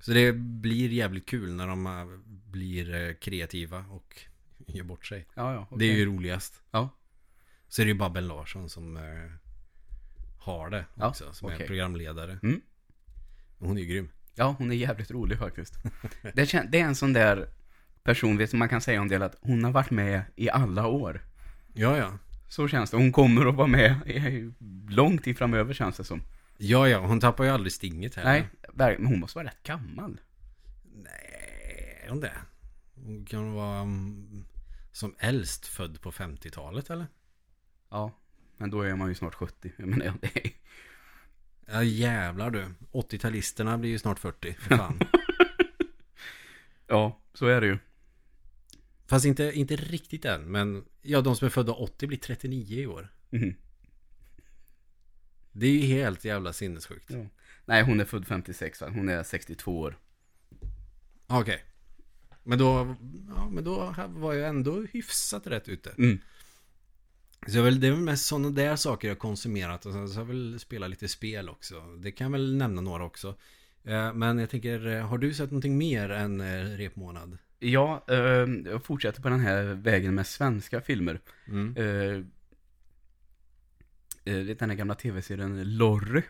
Speaker 2: Så det blir jävligt kul när de blir äh, kreativa och gör bort sig.
Speaker 1: Ja, ja, okej.
Speaker 2: Det är ju roligast.
Speaker 1: Ja.
Speaker 2: Så är det ju Babben Larsson som äh, har det
Speaker 1: Ja,
Speaker 2: också. Som
Speaker 1: okej.
Speaker 2: är programledare.
Speaker 1: Mm.
Speaker 2: Hon är ju grym.
Speaker 1: Ja, hon är jävligt rolig faktiskt. Det, är en sån där person, vet du, man kan säga om det att hon har varit med i alla år.
Speaker 2: Ja, ja.
Speaker 1: Så känns det. Hon kommer att vara med i, långt i framöver känns det som.
Speaker 2: Ja, ja. Hon tappar ju aldrig stinget heller.
Speaker 1: Nej, men hon måste vara rätt gammal.
Speaker 2: Nej, är hon det? Hon kan vara mm, som äldst född på 50-talet eller?
Speaker 1: Ja, men då är man ju snart 70. Jag menar, det är...
Speaker 2: Ja jävlar du. 80-talisterna blir ju snart 40. För fan.
Speaker 1: Ja, så är det ju.
Speaker 2: Fast inte, inte riktigt än. Men ja, de som är födda 80 blir 39 i år.
Speaker 1: Mhm.
Speaker 2: Det är ju helt jävla sinnessjukt.
Speaker 1: Ja. Nej, hon är född 56 va? Hon är 62 år.
Speaker 2: Okej. Men då, ja, men då var jag ändå hyfsat rätt ute.
Speaker 1: Mm.
Speaker 2: Så jag väl, det är väl mest sådana där saker jag konsumerat och sen så har jag väl spelat lite spel också. Det kan jag väl nämna några också. Eh, Men jag tänker, eh, har du sett någonting mer än eh, repmånad?
Speaker 1: Ja, jag fortsätter på den här vägen med svenska filmer.
Speaker 2: Mm.
Speaker 1: Eh, den här gamla tv-serien Lorry.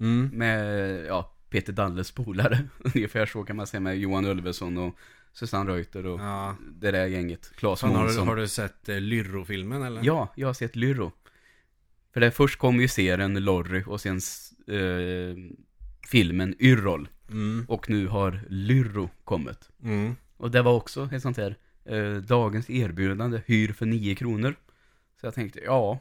Speaker 2: Mm.
Speaker 1: Med, ja, Peter Dalles polare. Ungefär så kan man säga med Johan Ulveson och Susanne Reuter och
Speaker 2: Ja.
Speaker 1: det där gänget. Claes
Speaker 2: Fan, har,
Speaker 1: Månsson.
Speaker 2: har du sett eh, Lyrro-filmen eller?
Speaker 1: Ja, jag har sett Lyrro. För det först kom ju serien Lorry och sen eh, filmen Yrrol.
Speaker 2: Mm.
Speaker 1: Och nu har Lyrro kommit.
Speaker 2: Mm.
Speaker 1: Och det var också ett sånt här eh, dagens erbjudande, hyr för 9 kronor. Så jag tänkte, ja,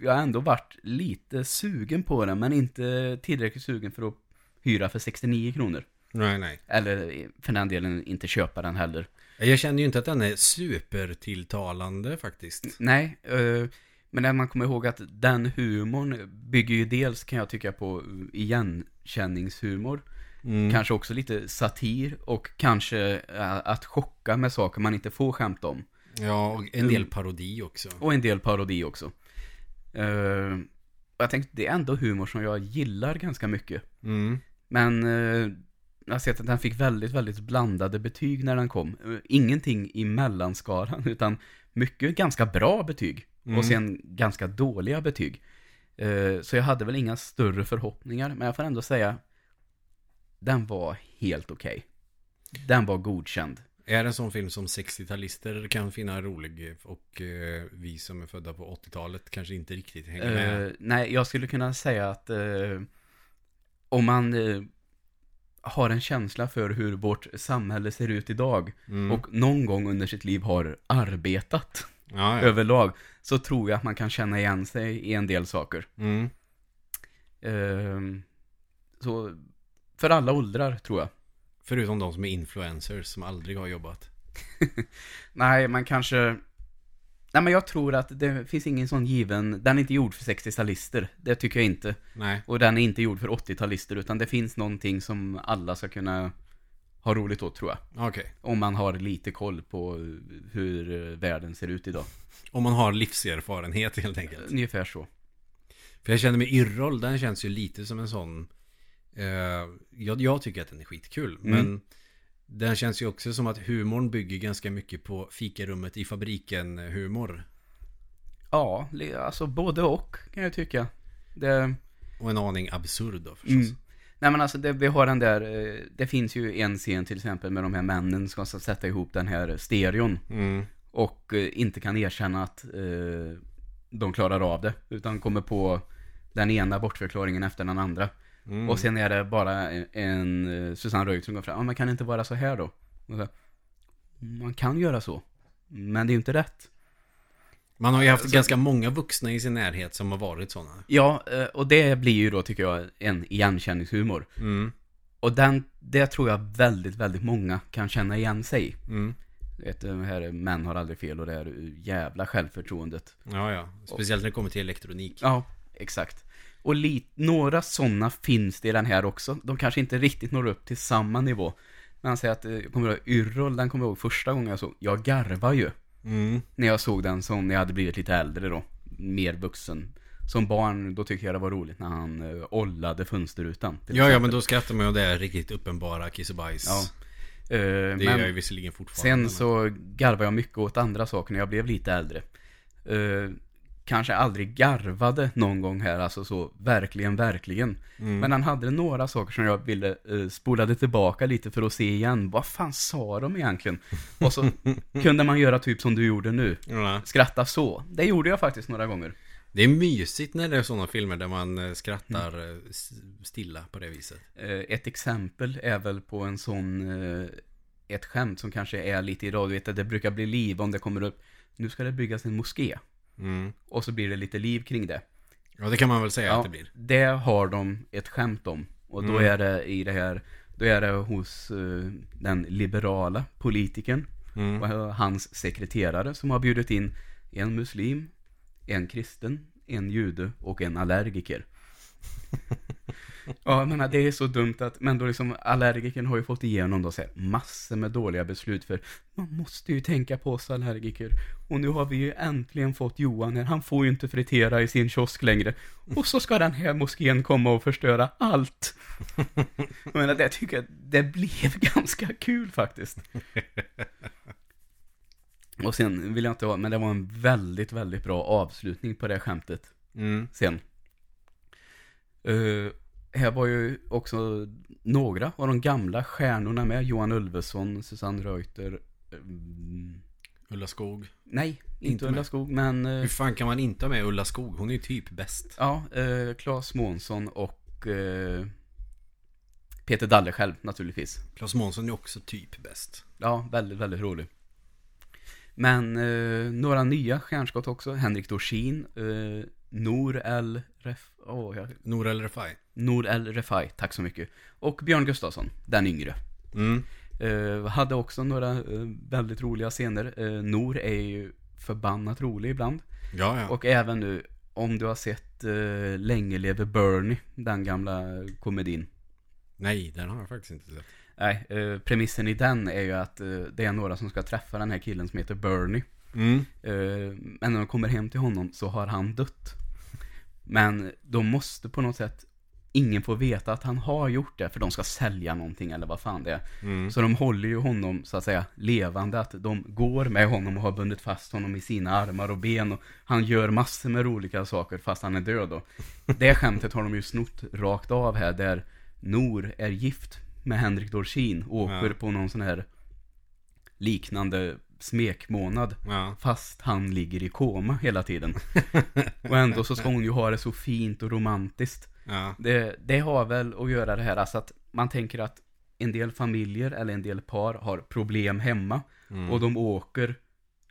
Speaker 1: jag har ändå varit lite sugen på den, men inte tillräckligt sugen för att hyra för 69 kronor.
Speaker 2: Nej, nej.
Speaker 1: Eller för den delen inte köpa den heller.
Speaker 2: Jag känner ju inte att den är supertilltalande faktiskt.
Speaker 1: Nej, eh, men när man kommer ihåg att den humorn bygger ju dels, kan jag tycka, på igenkänningshumor.
Speaker 2: Mm.
Speaker 1: Kanske också lite satir och kanske eh, att chocka med saker man inte får skämta om.
Speaker 2: Ja, och en del parodi också.
Speaker 1: Och en del parodi också. Eh, jag tänkte, det är ändå humor som jag gillar ganska mycket.
Speaker 2: Mm.
Speaker 1: Men jag har sett att den fick väldigt, väldigt blandade betyg när den kom. Ingenting i mellanskalan, utan mycket ganska bra betyg.
Speaker 2: Mm.
Speaker 1: Och sen ganska dåliga betyg. Eh, så jag hade väl inga större förhoppningar, men jag får ändå säga, den var helt okej. Den var godkänd.
Speaker 2: Är det en sån film som 60-talister kan finna rolig och eh, vi som är födda på 80-talet kanske inte riktigt hänger med?
Speaker 1: Eh, nej, jag skulle kunna säga att eh, om man eh, har en känsla för hur vårt samhälle ser ut idag
Speaker 2: Mm.
Speaker 1: och någon gång under sitt liv har arbetat
Speaker 2: ja, ja.
Speaker 1: överlag så tror jag att man kan känna igen sig i en del saker.
Speaker 2: Mm.
Speaker 1: Eh, så för alla åldrar tror jag.
Speaker 2: Förutom de som är influencers som aldrig har jobbat.
Speaker 1: Nej, man kanske... Nej, men jag tror att det finns ingen sån given... Den är inte gjord för 60-talister. Det tycker jag inte.
Speaker 2: Nej.
Speaker 1: Och den är inte gjord för 80-talister, utan det finns någonting som alla ska kunna ha roligt åt, tror jag.
Speaker 2: Okej.
Speaker 1: Om man har lite koll på hur världen ser ut idag.
Speaker 2: Om man har livserfarenhet helt enkelt.
Speaker 1: Ungefär så.
Speaker 2: För jag känner med Yrrol, den känns ju lite som en sån... Eh, jag, jag tycker att den är skitkul.
Speaker 1: Mm.
Speaker 2: Men den känns ju också som att humorn bygger ganska mycket på fikarummet i fabriken-humor.
Speaker 1: Ja, li- alltså både och, kan jag tycka. Det...
Speaker 2: Och en aning absurd då förstås.
Speaker 1: Mm. Nej men alltså, det, vi har den där, eh, det finns ju en scen till exempel med de här männen som ska sätta ihop den här stereon.
Speaker 2: Mm.
Speaker 1: Och eh, inte kan erkänna att eh, de klarar av det. Utan kommer på den ena bortförklaringen efter den andra.
Speaker 2: Mm.
Speaker 1: Och sen är det bara en, en eh, Susanne Röjd som går fram. Ja, men kan det inte vara så här då? Så, man kan göra så. Men det är ju inte rätt.
Speaker 2: Man har ju haft
Speaker 1: Alltså-
Speaker 2: ganska många vuxna i sin närhet som har varit sådana.
Speaker 1: Ja, eh, och det blir ju då tycker jag en igenkänningshumor.
Speaker 2: Mm.
Speaker 1: Och den, det tror jag väldigt, väldigt många kan känna igen sig i.
Speaker 2: Mm.
Speaker 1: Vet, det här män har aldrig fel och det här jävla självförtroendet.
Speaker 2: Ja, ja. Speciellt när det kommer till elektronik.
Speaker 1: Ja, exakt. Och lit, några sådana finns det i den här också. De kanske inte riktigt når upp till samma nivå. Men han säger att, eh, jag kommer ihåg Yrrol, den kommer jag ihåg första gången jag såg. Jag garvar ju.
Speaker 2: Mm.
Speaker 1: När jag såg den som när jag hade blivit lite äldre då. Mer vuxen. Som barn, då tyckte jag det var roligt när han uh, ollade fönsterrutan.
Speaker 2: Ja, ja, men då skrattar man ju det riktigt uppenbara kiss och bajs.
Speaker 1: Ja. Eh,
Speaker 2: Det
Speaker 1: men
Speaker 2: gör jag visserligen fortfarande.
Speaker 1: sen
Speaker 2: men-
Speaker 1: så garvade jag mycket åt andra saker när jag blev lite äldre. Eh, kanske aldrig garvade någon gång här, alltså så verkligen, verkligen.
Speaker 2: Mm.
Speaker 1: Men han hade några saker som jag ville uh, spolade tillbaka lite för att se igen. Vad fan sa de egentligen? Och så kunde man göra typ som du gjorde nu.
Speaker 2: Ja.
Speaker 1: Skratta så. Det gjorde jag faktiskt några gånger.
Speaker 2: Det är mysigt när det är sådana filmer där man eh, skrattar eh, s- stilla på det viset.
Speaker 1: Eh, Ett exempel är väl på en sån, eh, ett skämt som kanske är lite vet att det brukar bli liv om det kommer upp, nu ska det byggas en moské.
Speaker 2: Mm.
Speaker 1: Och så blir det lite liv kring det.
Speaker 2: Ja, det kan man väl säga att det blir.
Speaker 1: det har de ett skämt om. Och då
Speaker 2: Mm.
Speaker 1: är det i det här, då är det hos eh, den liberala politikern
Speaker 2: Mm.
Speaker 1: och hans sekreterare som har bjudit in en muslim, en kristen, en jude och en allergiker. ja, jag menar det är så dumt att, men då liksom allergikern har ju fått igenom då så här, massor med dåliga beslut för man måste ju tänka på oss allergiker. Och nu har vi ju äntligen fått Johan här, han får ju inte fritera i sin kiosk längre. Och så ska den här moskén komma och förstöra allt. Jag menar, det tycker jag, det blev ganska kul faktiskt. Och sen vill jag inte ha, men det var en väldigt, väldigt bra avslutning på det skämtet
Speaker 2: Mm.
Speaker 1: sen. Eh, här var ju också några av de gamla stjärnorna med. Johan Ulveson, Susanne Reuter. mm,
Speaker 2: Ulla Skog.
Speaker 1: nej, inte,
Speaker 2: Inte
Speaker 1: Ulla. Skog, men... eh,
Speaker 2: Hur fan kan man inte ha med Ulla Skog? Hon är ju typ bäst.
Speaker 1: ja, uh, Claes Månsson och eh, Peter Dalle själv naturligtvis.
Speaker 2: Claes Månsson är också typ bäst.
Speaker 1: Ja, väldigt, väldigt rolig. Men eh, några nya stjärnskott också. Henrik Dorsin, uh, Nour El Ref... Åh, jag...
Speaker 2: Nour El Refai.
Speaker 1: Nour El Refai, tack så mycket. Och Björn Gustafsson, den yngre.
Speaker 2: Mm.
Speaker 1: Eh, hade också några eh, väldigt roliga scener. Uh, Nour är ju förbannat rolig ibland.
Speaker 2: Ja, ja.
Speaker 1: Och även nu, om du har sett uh, Länge lever Bernie, den gamla komedin.
Speaker 2: Nej, den har jag faktiskt inte sett.
Speaker 1: Nej, eh, premissen i den är ju att eh, det är några som ska träffa den här killen som heter Bernie.
Speaker 2: Mm.
Speaker 1: Eh, men när de kommer hem till honom så har han dött. Men de måste på något sätt, ingen får veta att han har gjort det, för de ska sälja någonting eller vad fan det är.
Speaker 2: Mm.
Speaker 1: Så de håller ju honom, så att säga, levande, att de går med honom och har bundit fast honom i sina armar och ben och han gör massor med olika saker fast han är död då. Det skämtet har de ju snott rakt av här, där Nor är gift med Henrik Dorsin åker
Speaker 2: Ja.
Speaker 1: på någon sån här liknande smekmånad.
Speaker 2: Ja.
Speaker 1: Fast han ligger i koma hela tiden. och ändå så ska hon ju ha det så fint och romantiskt.
Speaker 2: Ja.
Speaker 1: Det, det har väl att göra det här, alltså att man tänker att en del familjer eller en del par har problem hemma.
Speaker 2: Mm.
Speaker 1: Och de åker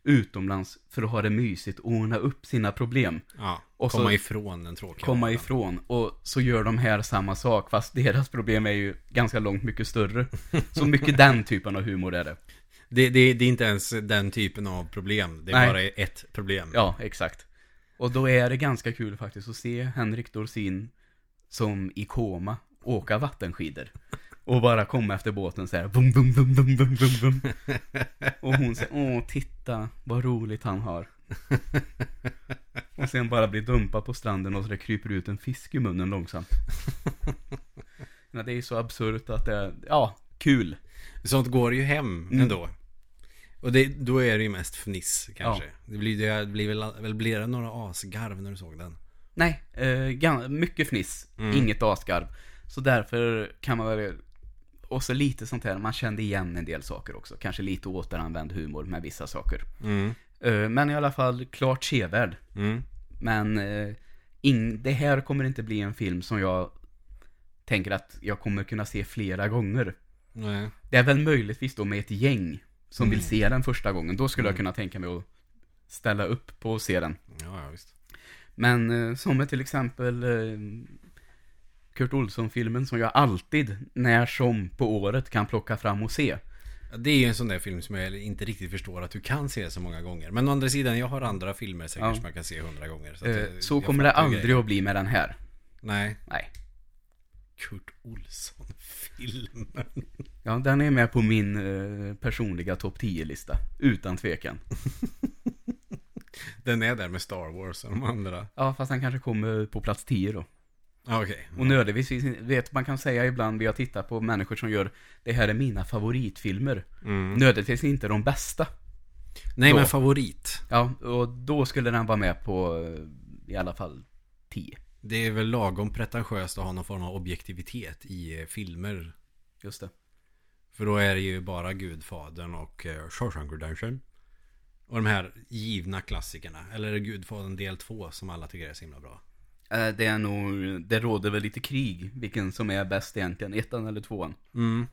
Speaker 1: utomlands för att ha det mysigt och ordna upp sina problem.
Speaker 2: ja.
Speaker 1: Och
Speaker 2: Komma ifrån den tråkiga
Speaker 1: Komma
Speaker 2: vardagen.
Speaker 1: ifrån. Och så gör de här samma sak, fast deras problem är ju ganska långt mycket större. Så mycket den typen av humor är det.
Speaker 2: Det, det, det är inte ens den typen av problem. Det är
Speaker 1: Nej.
Speaker 2: bara ett problem.
Speaker 1: Ja, exakt. Och då är det ganska kul faktiskt att se Henrik Dorsin som i koma åka vattenskidor. Och bara komma efter båten så här, bum, bum, bum, bum, bum, bum, bum. Och hon säger, åh, titta vad roligt han har. Och sen bara blir dumpad på stranden och så det kryper ut en fisk i munnen långsamt. Ja, det är så absurt att det ja, kul.
Speaker 2: Sånt går ju hem
Speaker 1: Mm.
Speaker 2: ändå. Och det, då är det ju mest fniss kanske. Det blir, det blir väl, väl blir det några asgarv när du såg den?
Speaker 1: Nej, eh, mycket fniss,
Speaker 2: Mm.
Speaker 1: inget asgarv. Så därför kan man väl, och så lite sånt här, man kände igen en del saker också. Kanske lite återanvänd humor med vissa saker.
Speaker 2: Mm.
Speaker 1: Eh, men i alla fall klart sevärd.
Speaker 2: Mm.
Speaker 1: Men eh, in, det här kommer inte bli en film som jag tänker att jag kommer kunna se flera gånger.
Speaker 2: Nej.
Speaker 1: Det är väl möjligtvis då med ett gäng som vill
Speaker 2: Mm.
Speaker 1: se den första gången. Då skulle jag
Speaker 2: Mm.
Speaker 1: kunna tänka mig att ställa upp på att se den.
Speaker 2: Ja, ja, visst.
Speaker 1: Men eh, som med till exempel Kurt Olsson-filmen som jag alltid, när som på året, kan plocka fram och se.
Speaker 2: Det är ju en sån där film som jag inte riktigt förstår att du kan se så många gånger. Men å andra sidan, jag har andra filmer säkert
Speaker 1: Ja.
Speaker 2: som man kan se hundra gånger. Så,
Speaker 1: eh,
Speaker 2: det-
Speaker 1: så
Speaker 2: jag
Speaker 1: kommer det aldrig
Speaker 2: grejen.
Speaker 1: att bli med den här.
Speaker 2: Nej.
Speaker 1: Nej.
Speaker 2: Kurt Olsson-filmen.
Speaker 1: Ja, den är med på min eh, personliga topp 10-lista. Utan tvekan.
Speaker 2: Den är där med Star Wars och de andra.
Speaker 1: Ja, fast den kanske kommer på plats 10 då.
Speaker 2: Ja, Okej.
Speaker 1: Och nödvändigtvis, vet man kan säga ibland, vi har tittat på människor som gör Det här är mina favoritfilmer.
Speaker 2: Mm.
Speaker 1: Nödvändigtvis inte de bästa.
Speaker 2: Nej,
Speaker 1: Då.
Speaker 2: men favorit.
Speaker 1: Ja, och då skulle den vara med på eh, i alla fall 10.
Speaker 2: Det är väl lagom pretentiöst att ha någon form av objektivitet i eh, filmer.
Speaker 1: Just det.
Speaker 2: För då är det ju bara Gudfadern och uh, Shawshank Redemption. Och de här givna klassikerna. Eller Gudfadern del 2 som alla tycker är så himla bra?
Speaker 1: Eh, Det är nog, det råder väl lite krig vilken som är bäst egentligen, ettan eller tvåan.
Speaker 2: Mm.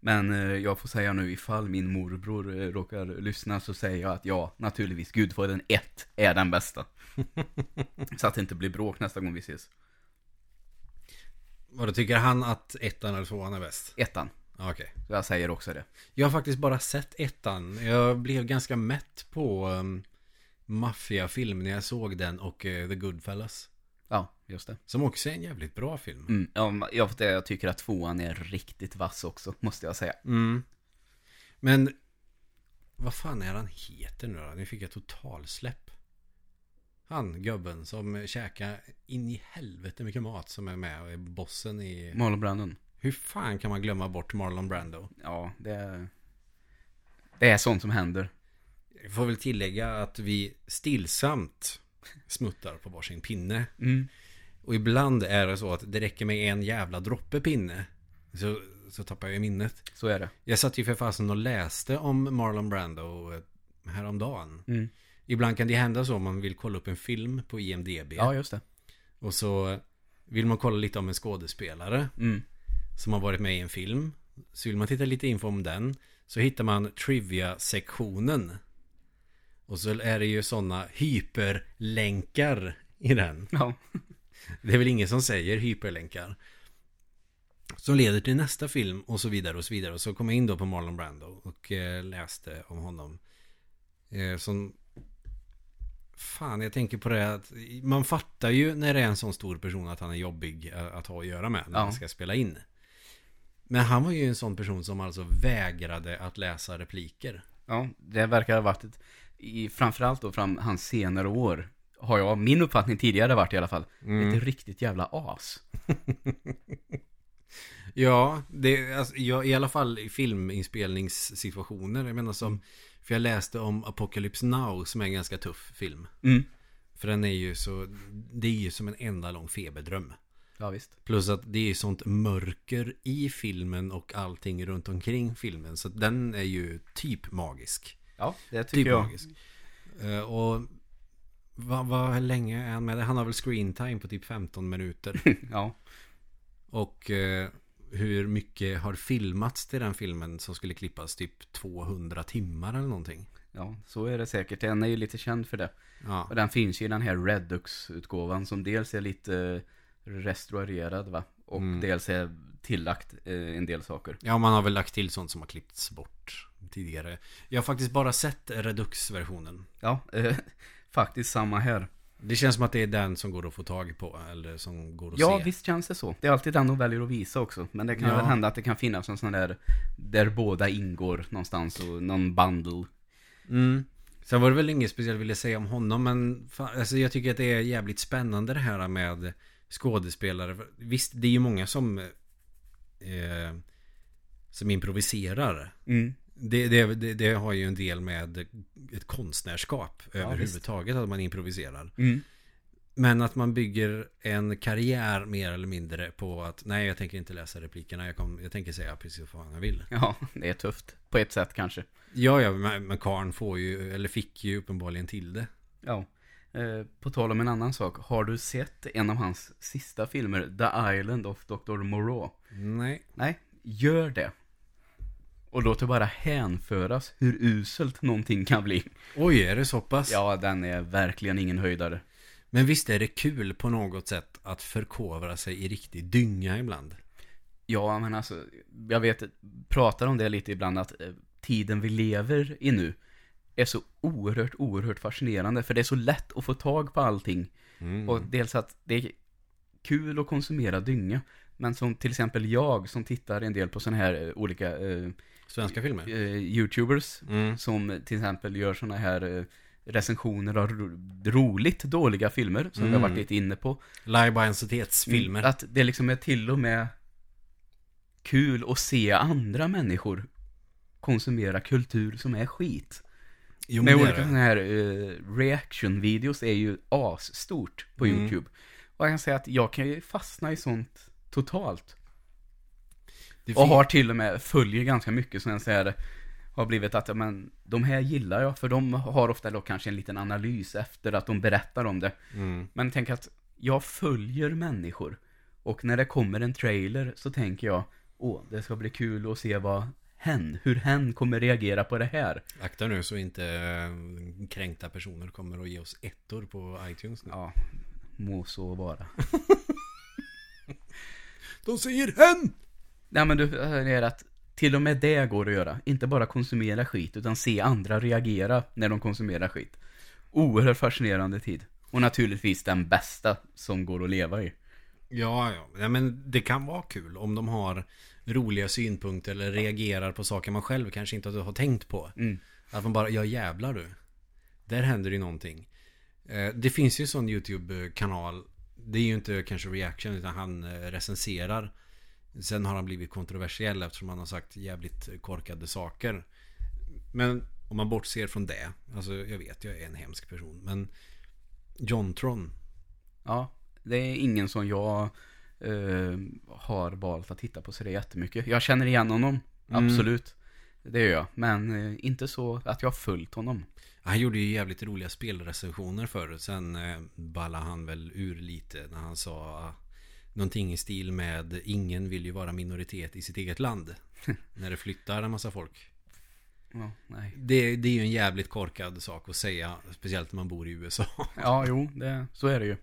Speaker 1: Men eh, jag får säga nu ifall min morbror eh, råkar lyssna så säger jag att ja, naturligtvis, Gudfadern 1 är den bästa. så att det inte blir bråk nästa gång vi ses.
Speaker 2: Vad då tycker han att ettan eller tvåan är bäst?
Speaker 1: Ettan,
Speaker 2: Okej.
Speaker 1: så jag säger också det.
Speaker 2: Jag har faktiskt bara sett ettan. Jag blev ganska mätt på um, maffiafilm när jag såg den och eh, The Goodfellas.
Speaker 1: Ja, just det.
Speaker 2: Som också är en jävligt bra film.
Speaker 1: Mm, ja, jag, jag tycker att tvåan är riktigt vass också, måste jag säga.
Speaker 2: Mm. Men vad fan är han heter nu då? Nu fick jag totalsläpp. Han gubben som käkar in i helvete mycket mat som är med och är bossen i...
Speaker 1: Marlon Brandon.
Speaker 2: Hur fan kan man glömma bort Marlon Brando?
Speaker 1: Ja, det är... Det är sånt som händer.
Speaker 2: Jag får väl tillägga att vi stillsamt smuttar på varsin pinne.
Speaker 1: Mm.
Speaker 2: Och ibland är det så att det räcker med en jävla droppe pinne. Så, så tappar jag minnet.
Speaker 1: Så är det.
Speaker 2: Jag satt ju för fasen och läste om Marlon Brando eh, häromdagen.
Speaker 1: Mm.
Speaker 2: Ibland kan det hända så om man vill kolla upp en film på IMDB.
Speaker 1: Ja, just det.
Speaker 2: Och så vill man kolla lite om en skådespelare
Speaker 1: Mm.
Speaker 2: som har varit med i en film. Så vill man titta lite info om den. Så hittar man trivia-sektionen. Och så är det ju sådana hyperlänkar i den.
Speaker 1: Ja.
Speaker 2: Det är väl ingen som säger hyperlänkar. Som leder till nästa film och så vidare och så vidare. Och så kom jag in då på Marlon Brando och eh, läste om honom. Eh, som... Fan, jag tänker på det att man fattar ju när det är en sån stor person att han är jobbig eh, att ha att göra med när
Speaker 1: Ja.
Speaker 2: man ska spela in. Men han var ju en sån person som alltså vägrade att läsa repliker.
Speaker 1: Ja, det verkar ha varit ett, i, framförallt då fram hans senare år, har jag, min uppfattning tidigare varit i alla fall, ett riktigt jävla as.
Speaker 2: Ja, det, alltså, jag, i alla fall i filminspelningssituationer. Jag menar som, för jag läste om Apocalypse Now som är en ganska tuff film.
Speaker 1: Mm.
Speaker 2: För den är ju så, det är ju som en enda lång feberdröm.
Speaker 1: Ja, visst.
Speaker 2: Plus att det är sånt mörker i filmen och allting runt omkring filmen. Så den är ju typ magisk.
Speaker 1: Ja, det tycker
Speaker 2: Typ
Speaker 1: jag.
Speaker 2: magisk. Eh, och vad, hur länge är han med? Han har väl screen time på typ 15 minuter.
Speaker 1: Ja,
Speaker 2: Och eh, hur mycket har filmats till den filmen som skulle klippas? Typ 200 timmar eller någonting.
Speaker 1: ja, så är det säkert. Den är ju lite känd för det.
Speaker 2: Ja,
Speaker 1: Och den finns ju i den här Redux-utgåvan som dels är lite restaurerad va? Och
Speaker 2: Mm.
Speaker 1: dels är tillagt eh, en del saker.
Speaker 2: ja man har väl lagt till sånt som har klippts bort tidigare. Jag har faktiskt bara sett Redux-versionen.
Speaker 1: Ja, eh, faktiskt samma här.
Speaker 2: Det känns som att det är den som går att få tag på eller som går att
Speaker 1: Ja,
Speaker 2: se.
Speaker 1: visst känns det så. Det är alltid den de väljer att visa också. Men det kan
Speaker 2: Ja.
Speaker 1: väl hända att det kan finnas en sån där, där båda ingår någonstans och någon bundle.
Speaker 2: Mm. Sen var det väl inget speciellt jag ville säga om honom men fan, alltså jag tycker att det är jävligt spännande det här med skådespelare. Visst, det är ju många som eh, som improviserar.
Speaker 1: Mm.
Speaker 2: Det, det, det, det har ju en del med ett konstnärskap
Speaker 1: Ja,
Speaker 2: överhuvudtaget att man improviserar.
Speaker 1: Mm.
Speaker 2: Men att man bygger en karriär mer eller mindre på att nej jag tänker inte läsa replikerna. Jag, kom, jag tänker säga precis vad jag vill.
Speaker 1: Ja, det är tufft. På ett sätt kanske.
Speaker 2: Ja, ja, men men Karn får ju, eller fick ju uppenbarligen till det.
Speaker 1: Ja. Eh, på tal om en annan sak. Har du sett en av hans sista filmer, The Island of Dr. Moreau?
Speaker 2: Nej.
Speaker 1: Nej, gör det. Och låt det bara hänföras hur uselt någonting kan bli.
Speaker 2: Oj, är det så pass?
Speaker 1: Ja, den är verkligen ingen höjdare.
Speaker 2: Men visst är det kul på något sätt att förkovra sig i riktig dynga ibland?
Speaker 1: Ja, men alltså, jag vet, pratar om det lite ibland att eh, tiden vi lever i nu är så oerhört, oerhört fascinerande. För det är så lätt att få tag på allting.
Speaker 2: Mm.
Speaker 1: Och dels att det är kul att konsumera dynga. Men som till exempel jag som tittar en del på sådana här eh, olika eh,
Speaker 2: Svenska filmer?
Speaker 1: eh, YouTubers.
Speaker 2: Mm.
Speaker 1: Som till exempel gör sådana här eh, recensioner av ro roligt dåliga filmer. Som vi har varit
Speaker 2: Mm.
Speaker 1: lite inne på.
Speaker 2: Live-by-entitetsfilmer.
Speaker 1: Att det liksom är till och med kul att se andra människor konsumera kultur som är skit.
Speaker 2: Jo,
Speaker 1: Med olika sådana här uh, reaction-videos är ju asstort på
Speaker 2: Mm.
Speaker 1: YouTube. Och jag kan säga att jag kan ju fastna i sånt totalt. Och har till och med, följer ganska mycket jag säger, har blivit att, men de här gillar jag, för de har ofta då kanske en liten analys efter att de berättar om det.
Speaker 2: Mm.
Speaker 1: Men tänk att jag följer människor. Och när det kommer en trailer så tänker jag, åh, det ska bli kul att se vad hen, hur hen kommer reagera på det här.
Speaker 2: Akta nu så inte eh, kränkta personer kommer att ge oss ettor på iTunes nu.
Speaker 1: Ja, må så vara.
Speaker 2: De säger hen!
Speaker 1: Nej men du, är att till och med det går att göra. Inte bara konsumera skit, utan se andra reagera när de konsumerar skit. Oerhört fascinerande tid. Och naturligtvis den bästa som går att leva i.
Speaker 2: Ja, ja. ja, men det kan vara kul om de har roliga synpunkter eller reagerar på saker man själv kanske inte har tänkt på.
Speaker 1: Mm.
Speaker 2: Att man bara, ja jävlar du. Där händer ju någonting. Eh, Det finns ju en sån YouTube-kanal. Det är ju inte kanske reaction utan han eh, recenserar. Sen har han blivit kontroversiell eftersom han har sagt jävligt korkade saker. Men om man bortser från det. Alltså jag vet, jag är en hemsk person. Men Jontron.
Speaker 1: Ja, det är ingen som jag eh, har valt att titta på så det är jättemycket. Jag känner igen honom,
Speaker 2: Mm.
Speaker 1: absolut. Det gör jag, men eh, inte så att jag har följt honom.
Speaker 2: Han gjorde ju jävligt roliga spelrecensioner förr. Sen eh, ballade han väl ur lite när han sa ah, någonting i stil med ingen vill ju vara minoritet i sitt eget land. när det flyttar en massa folk.
Speaker 1: Ja.
Speaker 2: Det, det är ju en jävligt korkad sak att säga. Speciellt när man bor i USA.
Speaker 1: Ja, jo, det, så är det ju.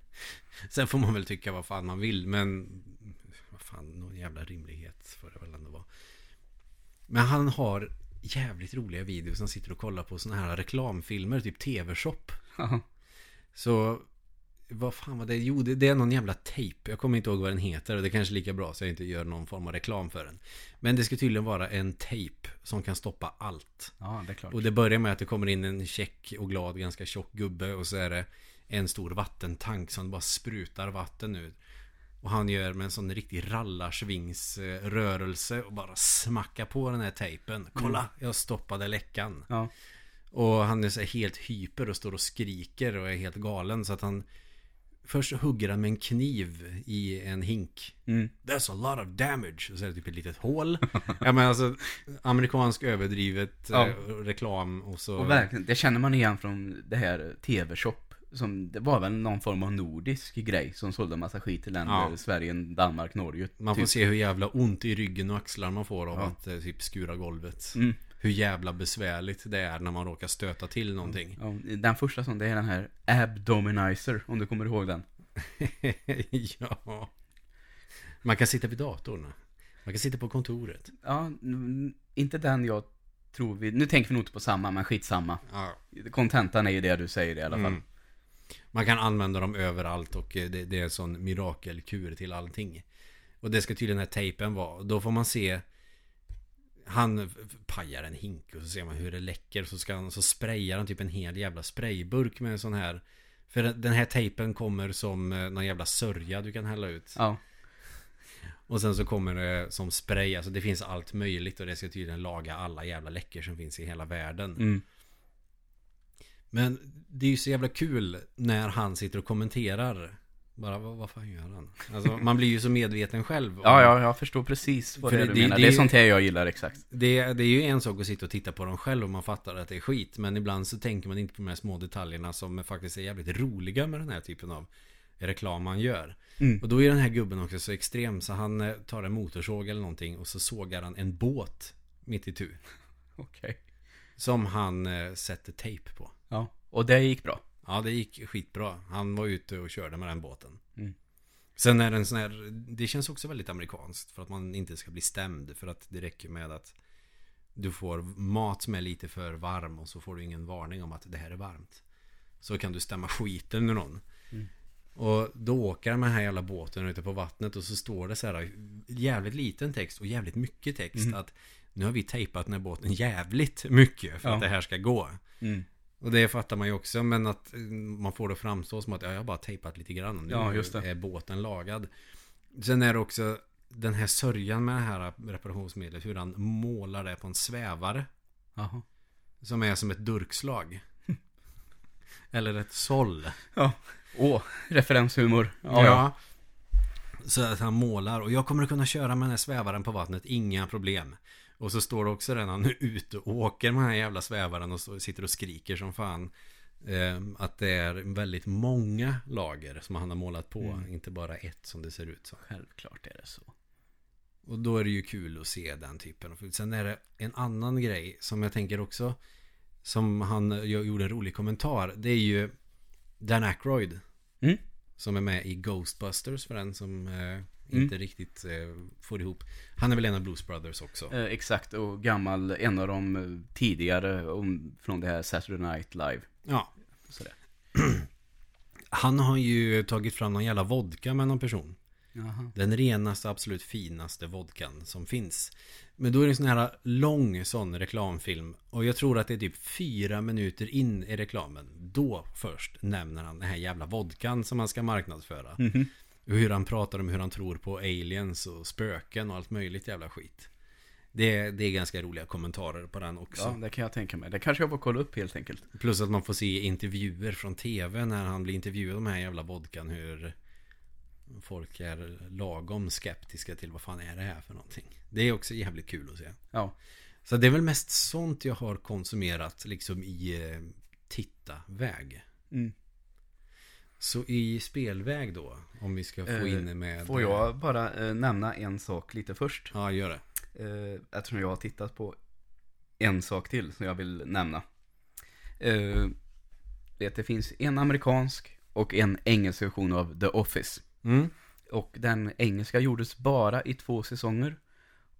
Speaker 2: Sen får man väl tycka vad fan man vill. Men vad fan, någon jävla rimlighet får det väl ändå vara. Men han har jävligt roliga videos. Han sitter och kollar på såna här reklamfilmer. Typ TV-shop.
Speaker 1: Ja.
Speaker 2: Så vad fan var det? Jo, det, det är någon jävla tejp. Jag kommer inte ihåg vad den heter. och Det är kanske är lika bra så jag inte gör någon form av reklam för den. Men det ska tydligen vara en tejp som kan stoppa allt.
Speaker 1: ja, det är klart.
Speaker 2: Och det börjar med att det kommer in en check och glad, ganska tjock gubbe. Och så är det en stor vattentank som bara sprutar vatten ut. Och han gör med en sån riktig rallarsvingsrörelse och bara smackar på den här tejpen. Kolla, jag stoppade läckan.
Speaker 1: Ja.
Speaker 2: Och han är så helt hyper och står och skriker och är helt galen så att han Först hugger han med en kniv i en hink
Speaker 1: Mm.
Speaker 2: That's a lot of damage Och så är det typ ett litet hål Ja men alltså Amerikansk överdrivet
Speaker 1: Ja.
Speaker 2: eh, reklam och så
Speaker 1: Och verkligen, det känner man igen från det här TV-shop. Som, det var väl någon form av nordisk grej som sålde en massa skit till länder.
Speaker 2: Ja.
Speaker 1: Sverige, Danmark, Norge.
Speaker 2: Man får
Speaker 1: typ.
Speaker 2: se hur jävla ont i ryggen och axlar man får av
Speaker 1: Ja.
Speaker 2: att eh, typ skura golvet
Speaker 1: Mm.
Speaker 2: Hur jävla besvärligt det är när man råkar stöta till någonting
Speaker 1: Ja, den första som det är den här Abdominizer, om du kommer ihåg den.
Speaker 2: Ja Man kan sitta vid datorn Man kan sitta på kontoret
Speaker 1: Ja, inte den jag tror vi... Nu tänker vi nog inte på samma, men skitsamma.
Speaker 2: Ja
Speaker 1: Kontentan är ju det du säger i alla fall.
Speaker 2: Mm. Man kan använda dem överallt och eh, det, det är en sån mirakelkur till allting. Och det ska tydligen den här tejpen vara. Då får man se Han pajar en hink och så ser man hur det läcker. Så, ska han, så sprayar han typ en hel jävla sprayburk med en sån här. För den- den här tejpen kommer som eh, någon jävla sörja du kan hälla ut.
Speaker 1: Ja.
Speaker 2: Och sen så kommer det som spray. Alltså det finns allt möjligt och det ska tydligen laga alla jävla läckor som finns i hela världen.
Speaker 1: Mm.
Speaker 2: Men det är ju så jävla kul när han sitter och kommenterar. Bara, vad, vad fan gör han? Alltså, man blir ju så medveten själv. om-
Speaker 1: Ja, ja, jag förstår precis vad
Speaker 2: För
Speaker 1: det är du
Speaker 2: det-
Speaker 1: menar.
Speaker 2: det-
Speaker 1: Det är sånt här jag gillar exakt.
Speaker 2: Det, det är ju en sak att sitta och titta på dem själv och man fattar att det är skit. Men ibland så tänker man inte på de här små detaljerna som faktiskt är jävligt roliga med den här typen av reklam man gör.
Speaker 1: Mm.
Speaker 2: Och då är den här gubben också så extrem så han eh, tar en motorsåg eller någonting och så sågar han en båt mitt i tu.
Speaker 1: Okej.
Speaker 2: Som han eh, sätter tejp på.
Speaker 1: Ja, och det gick bra.
Speaker 2: Ja, det gick skitbra. Han var ute och körde med den båten.
Speaker 1: Mm.
Speaker 2: Sen är det en sån här, det känns också väldigt amerikanskt för att man inte ska bli stämd. För att det räcker med att du får mat som är lite för varm och så får du ingen varning om att det här är varmt. Så kan du stämma skiten ur någon.
Speaker 1: Mm.
Speaker 2: Och då åker den här jävla båten ute på vattnet och så står det så här jävligt liten text och jävligt mycket text.
Speaker 1: Mm.
Speaker 2: Att nu har vi tejpat den här båten jävligt mycket för
Speaker 1: Ja.
Speaker 2: att det här ska gå.
Speaker 1: Mm.
Speaker 2: Och det fattar man ju också men att eh, man får det framstå som att ja, jag har bara tejpat lite grann. Nu
Speaker 1: Ja, just det.
Speaker 2: är båten lagad. Sen är det också den här sörjan med det här reparationsmedlet. Hur han målar det på en svävare.
Speaker 1: Jaha.
Speaker 2: Som är som ett durkslag. Eller ett såll.
Speaker 1: Ja. Åh, referenshumor.
Speaker 2: Ja, Så att han målar. Och jag kommer att kunna köra med den här svävaren på vattnet. Inga problem. Och så står det också den han är ute och åker med den här jävla svävaren och så, sitter och skriker som fan. Eh, att det är väldigt många lager som han har målat på.
Speaker 1: Mm.
Speaker 2: Inte bara ett som det ser ut som.
Speaker 1: Självklart är det så.
Speaker 2: Och då är det ju kul att se den typen av. Sen är det en annan grej som jag tänker också. Som han jag gjorde en rolig kommentar. Det är ju Dan Aykroyd.
Speaker 1: Mm.
Speaker 2: Som är med i Ghostbusters för den som eh, inte riktigt eh, får ihop. Han är väl en av Blues Brothers också.
Speaker 1: Eh, exakt, och gammal, en av de eh, tidigare om, från det här Saturday Night Live.
Speaker 2: Ja.
Speaker 1: Sådär.
Speaker 2: Han har ju tagit fram någon jävla vodka med någon person.
Speaker 1: Jaha.
Speaker 2: Den renaste, absolut finaste vodkan som finns. Men då är det en sån här lång sån reklamfilm. Och jag tror att det är typ fyra minuter in i reklamen. Då först nämner han den här jävla vodkan som han ska marknadsföra.
Speaker 1: Mhm.
Speaker 2: Och hur han pratar om hur han tror på aliens och spöken och allt möjligt jävla skit. Det är, det är ganska roliga kommentarer på den också.
Speaker 1: Ja, det kan jag tänka mig. Det kanske jag får kolla upp helt enkelt.
Speaker 2: Plus att man får se intervjuer från tv när han blir intervjuad om den här jävla vodkan. Hur folk är lagom skeptiska till vad fan är det här för någonting. Det är också jävligt kul att se.
Speaker 1: Ja.
Speaker 2: Så det är väl mest sånt jag har konsumerat liksom i eh, titta-väg.
Speaker 1: Mm.
Speaker 2: Så i spelväg då, om vi ska få
Speaker 1: Eh,
Speaker 2: in med...
Speaker 1: Får jag bara eh, nämna en sak lite först?
Speaker 2: Ja, gör det.
Speaker 1: Eh, eftersom jag har tittat på en sak till som jag vill nämna. Eh, det finns en amerikansk och en engelsk version av The Office.
Speaker 2: Mm.
Speaker 1: Och den engelska gjordes bara i två säsonger.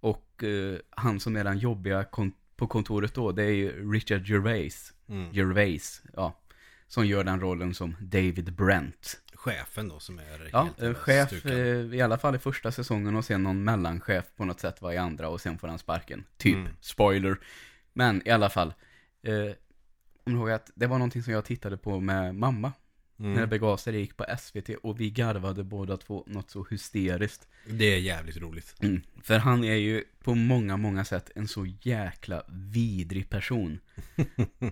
Speaker 1: Och eh, han som är den jobbiga kon- på kontoret då, det är Richard Gervais.
Speaker 2: Mm.
Speaker 1: Gervais, ja. Som gör den rollen som David Brent.
Speaker 2: Chefen då som är
Speaker 1: Ja,
Speaker 2: helt
Speaker 1: en
Speaker 2: jävla
Speaker 1: chef
Speaker 2: stuken.
Speaker 1: eh, i alla fall i första säsongen och sen någon mellanchef på något sätt var i andra och sen får han sparken. Typ,
Speaker 2: Mm.
Speaker 1: spoiler. Men i alla fall. Eh, om du ihåg att det var någonting som jag tittade på med mamma. När det
Speaker 2: Mm.
Speaker 1: begav sig, det gick på SVT och vi garvade båda två något så hysteriskt.
Speaker 2: Det är jävligt roligt.
Speaker 1: Mm. För han är ju på många, många sätt en så jäkla vidrig person.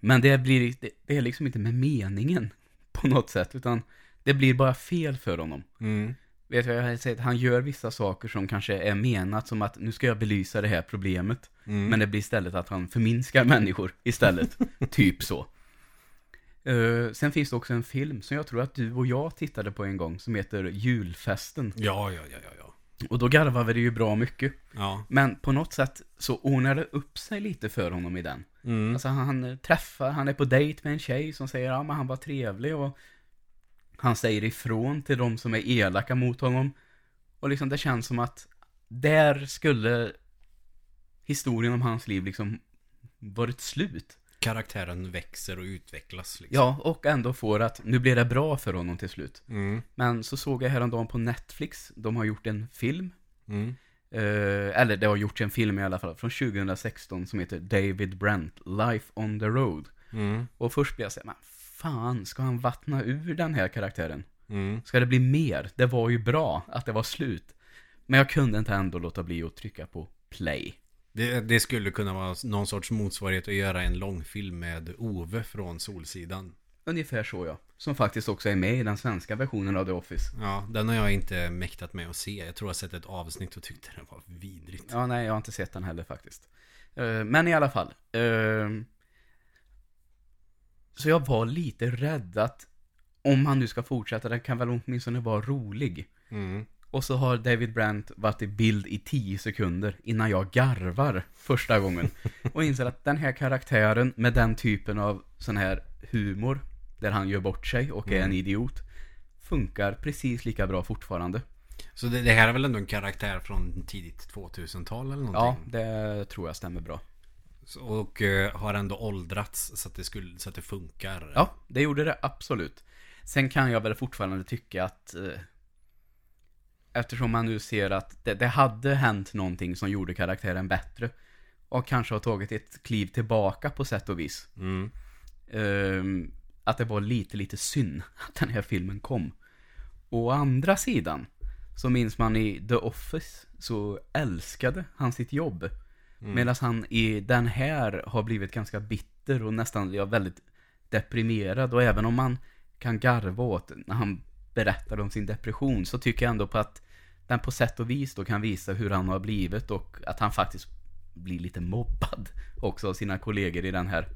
Speaker 1: Men det blir, det, det är liksom inte med meningen på något sätt, utan det blir bara fel för honom.
Speaker 2: Mm.
Speaker 1: Vet vad jag har sett? Han gör vissa saker som kanske är menat som att nu ska jag belysa det här problemet.
Speaker 2: Mm.
Speaker 1: Men det blir istället att han förminskar människor istället. typ så. Eh, sen finns det också en film som jag tror att du och jag tittade på en gång som heter Julfesten.
Speaker 2: Ja, ja, ja, ja, ja.
Speaker 1: Och då garvade vi det ju bra mycket.
Speaker 2: Ja.
Speaker 1: Men på något sätt så ordnar det upp sig lite för honom i den.
Speaker 2: Mm.
Speaker 1: Alltså han, träffar, han är på dejt med en tjej som säger ja men han var trevlig och han säger ifrån till de som är elaka mot honom. Och liksom det känns som att där skulle historien om hans liv liksom varit slut.
Speaker 2: Karaktären växer och utvecklas liksom.
Speaker 1: Ja, och ändå får att nu blir det bra för honom till slut.
Speaker 2: Mm.
Speaker 1: Men så såg jag häromdagen på Netflix, de har gjort en film.
Speaker 2: Mm.
Speaker 1: Eh, eller det har gjorts en film i alla fall, från 2016 som heter David Brent, Life on the Road.
Speaker 2: Mm.
Speaker 1: Och först blev jag såhär, men fan, ska han vattna ur den här karaktären?
Speaker 2: Mm.
Speaker 1: Ska det bli mer? Det var ju bra att det var slut. Men jag kunde inte ändå låta bli att trycka på play.
Speaker 2: Det, det skulle kunna vara någon sorts motsvarighet att göra en långfilm med Ove från Solsidan.
Speaker 1: Ungefär så ja. Som faktiskt också är med i den svenska versionen av The Office.
Speaker 2: Ja, den har jag inte mäktat med att se. Jag tror jag har sett ett avsnitt och tyckte det var vidrigt.
Speaker 1: Ja, nej, jag har inte sett den heller faktiskt. Eh, Men i alla fall. eh, Så jag var lite rädd att om han nu ska fortsätta, den kan väl åtminstone vara rolig.
Speaker 2: Mm.
Speaker 1: Och så har David Brandt varit i bild i 10 sekunder innan jag garvar första gången. Och inser att den här karaktären med den typen av sån här humor, där han gör bort sig och är en idiot, funkar precis lika bra fortfarande.
Speaker 2: Så det, det här är väl ändå en karaktär från tidigt 2000-tal eller
Speaker 1: Ja,
Speaker 2: någonting?
Speaker 1: det tror jag stämmer bra.
Speaker 2: Så- Och eh, har ändå åldrats så att det, skulle, så att det funkar.
Speaker 1: Ja, det gjorde det absolut. Sen kan jag väl fortfarande tycka att eh, eftersom man nu ser att det, det hade hänt någonting som gjorde karaktären bättre och kanske har tagit ett kliv tillbaka på sätt och vis.
Speaker 2: Mm.
Speaker 1: Ehm, att det var lite, lite synd att den här filmen kom. Å andra sidan så minns man i The Office så älskade han sitt jobb.
Speaker 2: Mm.
Speaker 1: Medan han i den här har blivit ganska bitter och nästan ja, väldigt deprimerad. Och även om man kan garva åt när han berättar om sin depression så tycker jag ändå på att den på sätt och vis då kan visa hur han har blivit och att han faktiskt blir lite mobbad också av sina kollegor i den här.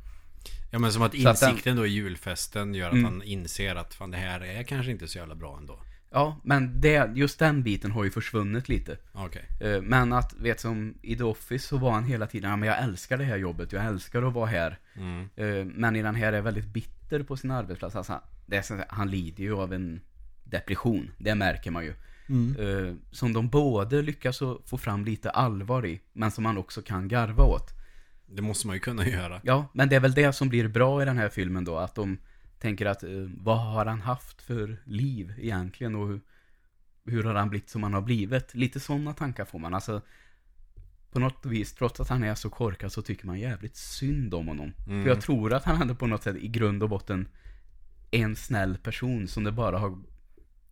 Speaker 2: Ja men som att
Speaker 1: Så att den-
Speaker 2: insikten då i julfesten gör att
Speaker 1: Mm.
Speaker 2: han inser att fan det här är kanske inte så jävla bra ändå.
Speaker 1: Ja, men det, just den biten har ju försvunnit lite.
Speaker 2: Okej.
Speaker 1: Eh, Men att, vet som i The Office så var han hela tiden, ja men jag älskar det här jobbet, jag älskar att vara här.
Speaker 2: Mm.
Speaker 1: Eh, Men i den här är väldigt bitter på sin arbetsplats. Alltså, det är han lider ju av en depression, det märker man ju. Eh, Som de både lyckas få fram lite allvar i, men som man också kan garva åt.
Speaker 2: Det måste man ju kunna göra.
Speaker 1: Ja, men det är väl det som blir bra i den här filmen då, att de tänker att eh, vad har han haft för liv egentligen och hur, hur har han blivit som han har blivit? Lite sådana tankar får man. Alltså, på något vis, trots att han är så korkad så tycker man jävligt synd om honom.
Speaker 2: Mm.
Speaker 1: För jag tror att han ändå på något sätt i grund och botten en snäll person som det bara har...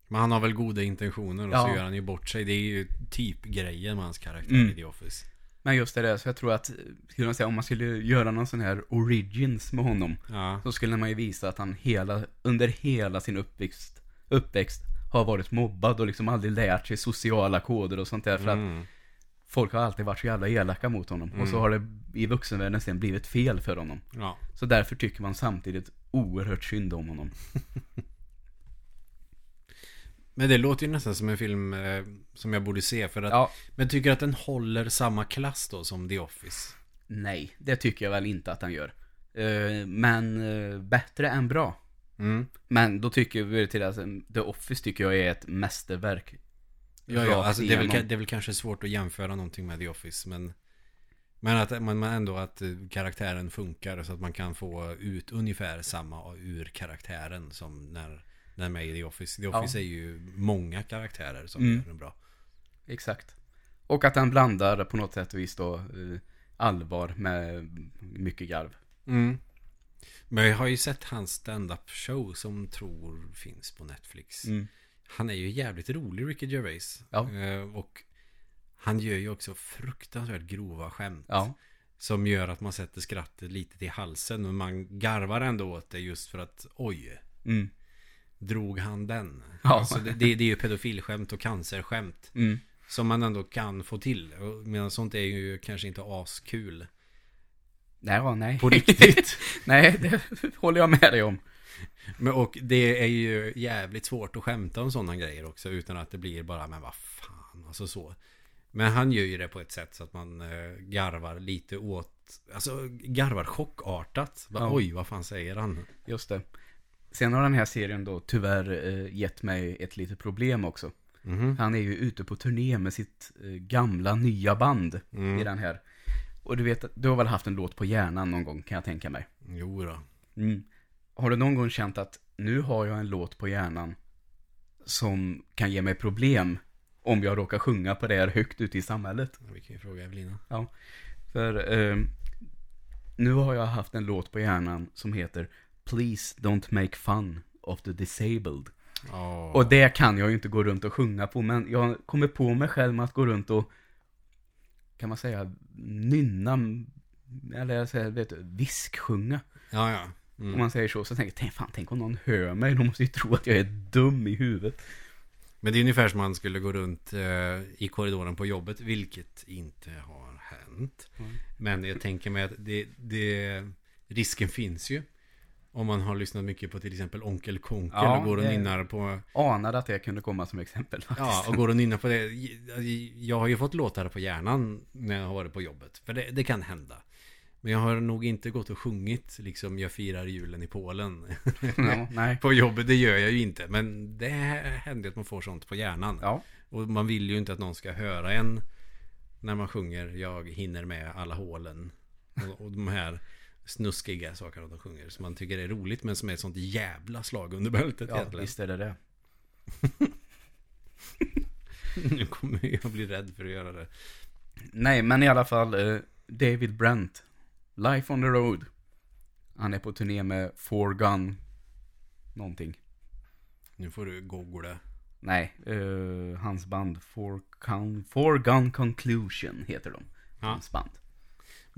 Speaker 2: Men han har väl goda intentioner och
Speaker 1: Ja.
Speaker 2: så gör han ju bort sig. Det är ju typ grejen med hans karaktär
Speaker 1: Mm.
Speaker 2: i The Office.
Speaker 1: Men just det där, så jag tror att, skulle man säga, om man skulle göra någon sån här origins med honom
Speaker 2: Ja.
Speaker 1: så skulle man ju visa att han hela, under hela sin uppväxt, uppväxt har varit mobbad och liksom aldrig lärt sig sociala koder och sånt där. För att
Speaker 2: Mm.
Speaker 1: folk har alltid varit så jävla elaka mot honom. Och så
Speaker 2: Mm.
Speaker 1: har det i vuxenvärlden sen blivit fel för honom.
Speaker 2: Ja.
Speaker 1: Så därför tycker man samtidigt oerhört synd om honom.
Speaker 2: Men det låter ju nästan som en film eh, som jag borde se för att
Speaker 1: Ja,
Speaker 2: Men tycker att den håller samma klass då som The Office?
Speaker 1: nej, det tycker jag väl inte att han gör. Eh, Men eh, bättre än bra.
Speaker 2: Mm.
Speaker 1: Men då tycker vi till att The Office tycker jag är ett mästerverk.
Speaker 2: Ja, ja, alltså det är, väl, det är väl kanske svårt att jämföra någonting med The Office men Men att men ändå att eh, karaktären funkar så att man kan få ut ungefär samma ur karaktären som när när är med i The Office. The
Speaker 1: Ja.
Speaker 2: Office är ju många karaktärer som
Speaker 1: Mm.
Speaker 2: gör den bra.
Speaker 1: Exakt. Och att han blandar på något sätt och vis då eh, allvar med mycket garv.
Speaker 2: Mm. Men jag har ju sett hans stand-up show som tror finns på Netflix.
Speaker 1: Mm.
Speaker 2: Han är ju jävligt rolig, Ricky Gervais.
Speaker 1: Ja.
Speaker 2: Eh, Och han gör ju också fruktansvärt grova skämt.
Speaker 1: Ja.
Speaker 2: Som gör att man sätter skrattet lite till halsen. Och man garvar ändå åt det just för att oj,
Speaker 1: Mm.
Speaker 2: Drog han den?
Speaker 1: Ja.
Speaker 2: Alltså det, det, det är ju pedofilskämt och cancerskämt.
Speaker 1: Mm.
Speaker 2: Som man ändå kan få till. Medan sånt är ju kanske inte askul.
Speaker 1: Nej, ja, nej.
Speaker 2: På riktigt.
Speaker 1: nej, det håller jag med dig om.
Speaker 2: Men, och det är ju jävligt svårt att skämta om sådana grejer också utan att det blir bara, men vad fan, alltså så. Men han gör ju det på ett sätt så att man eh, garvar lite åt, alltså garvar chockartat. Bara,
Speaker 1: Ja.
Speaker 2: Oj, vad fan säger han?
Speaker 1: Just det. Sen har den här serien då tyvärr eh, gett mig ett litet problem också.
Speaker 2: Mhm.
Speaker 1: Han är ju ute på turné med sitt eh, gamla nya band
Speaker 2: Mm.
Speaker 1: i den här. Och du vet, du har väl haft en låt på hjärnan någon gång kan jag tänka mig.
Speaker 2: Jo då.
Speaker 1: Mm. Har du någon gång känt att nu har jag en låt på hjärnan som kan ge mig problem om jag råkar sjunga på det här högt ute i samhället?
Speaker 2: Vi kan ju fråga Evelina.
Speaker 1: För eh, nu har jag haft en låt på hjärnan som heter Please don't make fun of the disabled.
Speaker 2: Ja.
Speaker 1: Och det kan jag ju inte gå runt och sjunga på, men jag kommer på mig själv med att gå runt och kan man säga nynna, eller jag säger, vet du, visksjunga.
Speaker 2: Ja, ja.
Speaker 1: Om
Speaker 2: Mm.
Speaker 1: man säger så, så tänker jag, tänk, fan, tänk om någon hör mig, de måste ju tro att jag är dum i huvudet.
Speaker 2: Men det är ungefär som man skulle gå runt eh, i korridoren på jobbet, vilket inte har hänt.
Speaker 1: Mm.
Speaker 2: Men jag tänker mig att det, det, risken finns ju. Om man har lyssnat mycket på till exempel Onkel Konkel
Speaker 1: Ja,
Speaker 2: och går och
Speaker 1: det-
Speaker 2: nynnar på
Speaker 1: Anade att det kunde komma som exempel faktiskt.
Speaker 2: Ja, och går och nynnar på det. Jag har ju fått låtar på hjärnan När jag har varit på jobbet För det, det kan hända. Men jag har nog inte gått och sjungit Liksom jag firar julen i Polen
Speaker 1: ja.
Speaker 2: På jobbet, det gör jag ju inte. Men det händer att man får sånt på hjärnan.
Speaker 1: Ja,
Speaker 2: Och man vill ju inte att någon ska höra en När man sjunger Jag hinner med alla hålen Och, och de här snuskiga sakerna de sjunger Som man tycker är roligt men som är ett sånt jävla slag under bältet
Speaker 1: ja
Speaker 2: egentligen
Speaker 1: visst är det det.
Speaker 2: Nu kommer jag bli rädd för att göra det
Speaker 1: Nej, men i alla fall, eh, David Brent. Life on the road. Han är på turné med Four Gun. Någonting.
Speaker 2: Nu får du googla
Speaker 1: Nej, eh, hans band Four Gun, Four Gun Conclusion heter de.
Speaker 2: Ja.
Speaker 1: Hans band.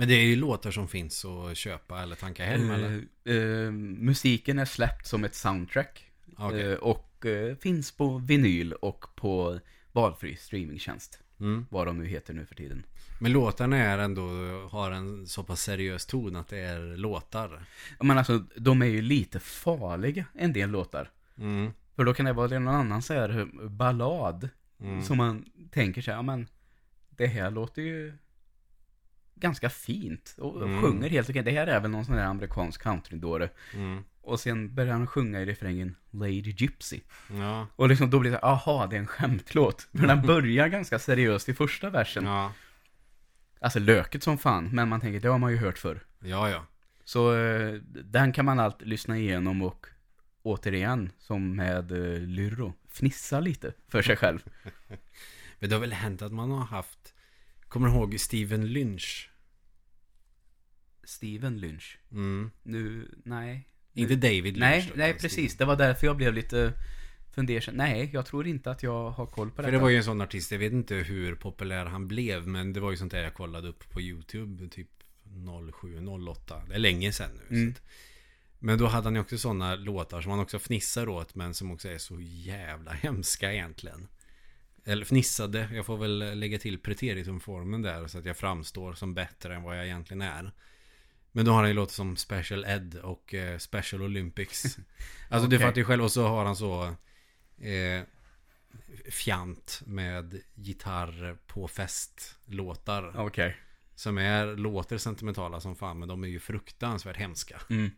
Speaker 2: Men det är ju låtar som finns att köpa eller tanka hem eller?
Speaker 1: Eh, eh, musiken är släppt som ett soundtrack.
Speaker 2: Okej.
Speaker 1: Eh, och eh, finns på vinyl och på valfri streamingtjänst.
Speaker 2: Mm.
Speaker 1: Vad de nu heter nu för tiden.
Speaker 2: Men låtarna är ändå, har en så pass seriös ton att det är låtar.
Speaker 1: Men alltså, de är ju lite farliga, en del låtar.
Speaker 2: Mm.
Speaker 1: För då kan det vara någon annan så här ballad.
Speaker 2: Mm.
Speaker 1: Som man tänker sig, ja men det här låter ju ganska fint. Och
Speaker 2: Mm.
Speaker 1: sjunger helt okej. Det här är väl någon sån här amerikansk countrydåre.
Speaker 2: Mm.
Speaker 1: Och sen börjar han sjunga i refrängen Lady Gypsy.
Speaker 2: Ja.
Speaker 1: Och liksom då blir det så aha, det är en skämtlåt. För den börjar ganska seriöst i första versen.
Speaker 2: Ja.
Speaker 1: Alltså löket som fan, men man tänker, det har man ju hört förr.
Speaker 2: Ja, ja.
Speaker 1: Så eh, den kan man alltid lyssna igenom och återigen, som med eh, Lyro, fnissa lite för sig själv.
Speaker 2: Men det har väl hänt att man har haft Kommer du ihåg Steven Lynch?
Speaker 1: Steven Lynch.
Speaker 2: Mm.
Speaker 1: Nu, nej.
Speaker 2: Inte David Lynch
Speaker 1: Nej,
Speaker 2: då,
Speaker 1: nej precis. Det var därför jag blev lite fundersam. Nej, jag tror inte att jag har koll på
Speaker 2: För
Speaker 1: detta.
Speaker 2: det var ju en sån artist, jag vet inte hur populär han blev Men det var ju sånt där jag kollade upp på YouTube Typ 07, 08 Det är länge sedan nu
Speaker 1: Mm.
Speaker 2: Men då hade han ju också sådana låtar som han också fnissar åt Men som också är så jävla hemska egentligen Eller fnissade, jag får väl lägga till preteritumformen där Så att jag framstår som bättre än vad jag egentligen är Men då har han ju låtar som Special Ed och eh, Special Olympics Alltså du
Speaker 1: Okej.
Speaker 2: fattar ju själv och så har han så eh, Fjant med gitarr på festlåtar
Speaker 1: Okej.
Speaker 2: Som är, låter sentimentala som fan Men de är ju fruktansvärt hemska
Speaker 1: Mm.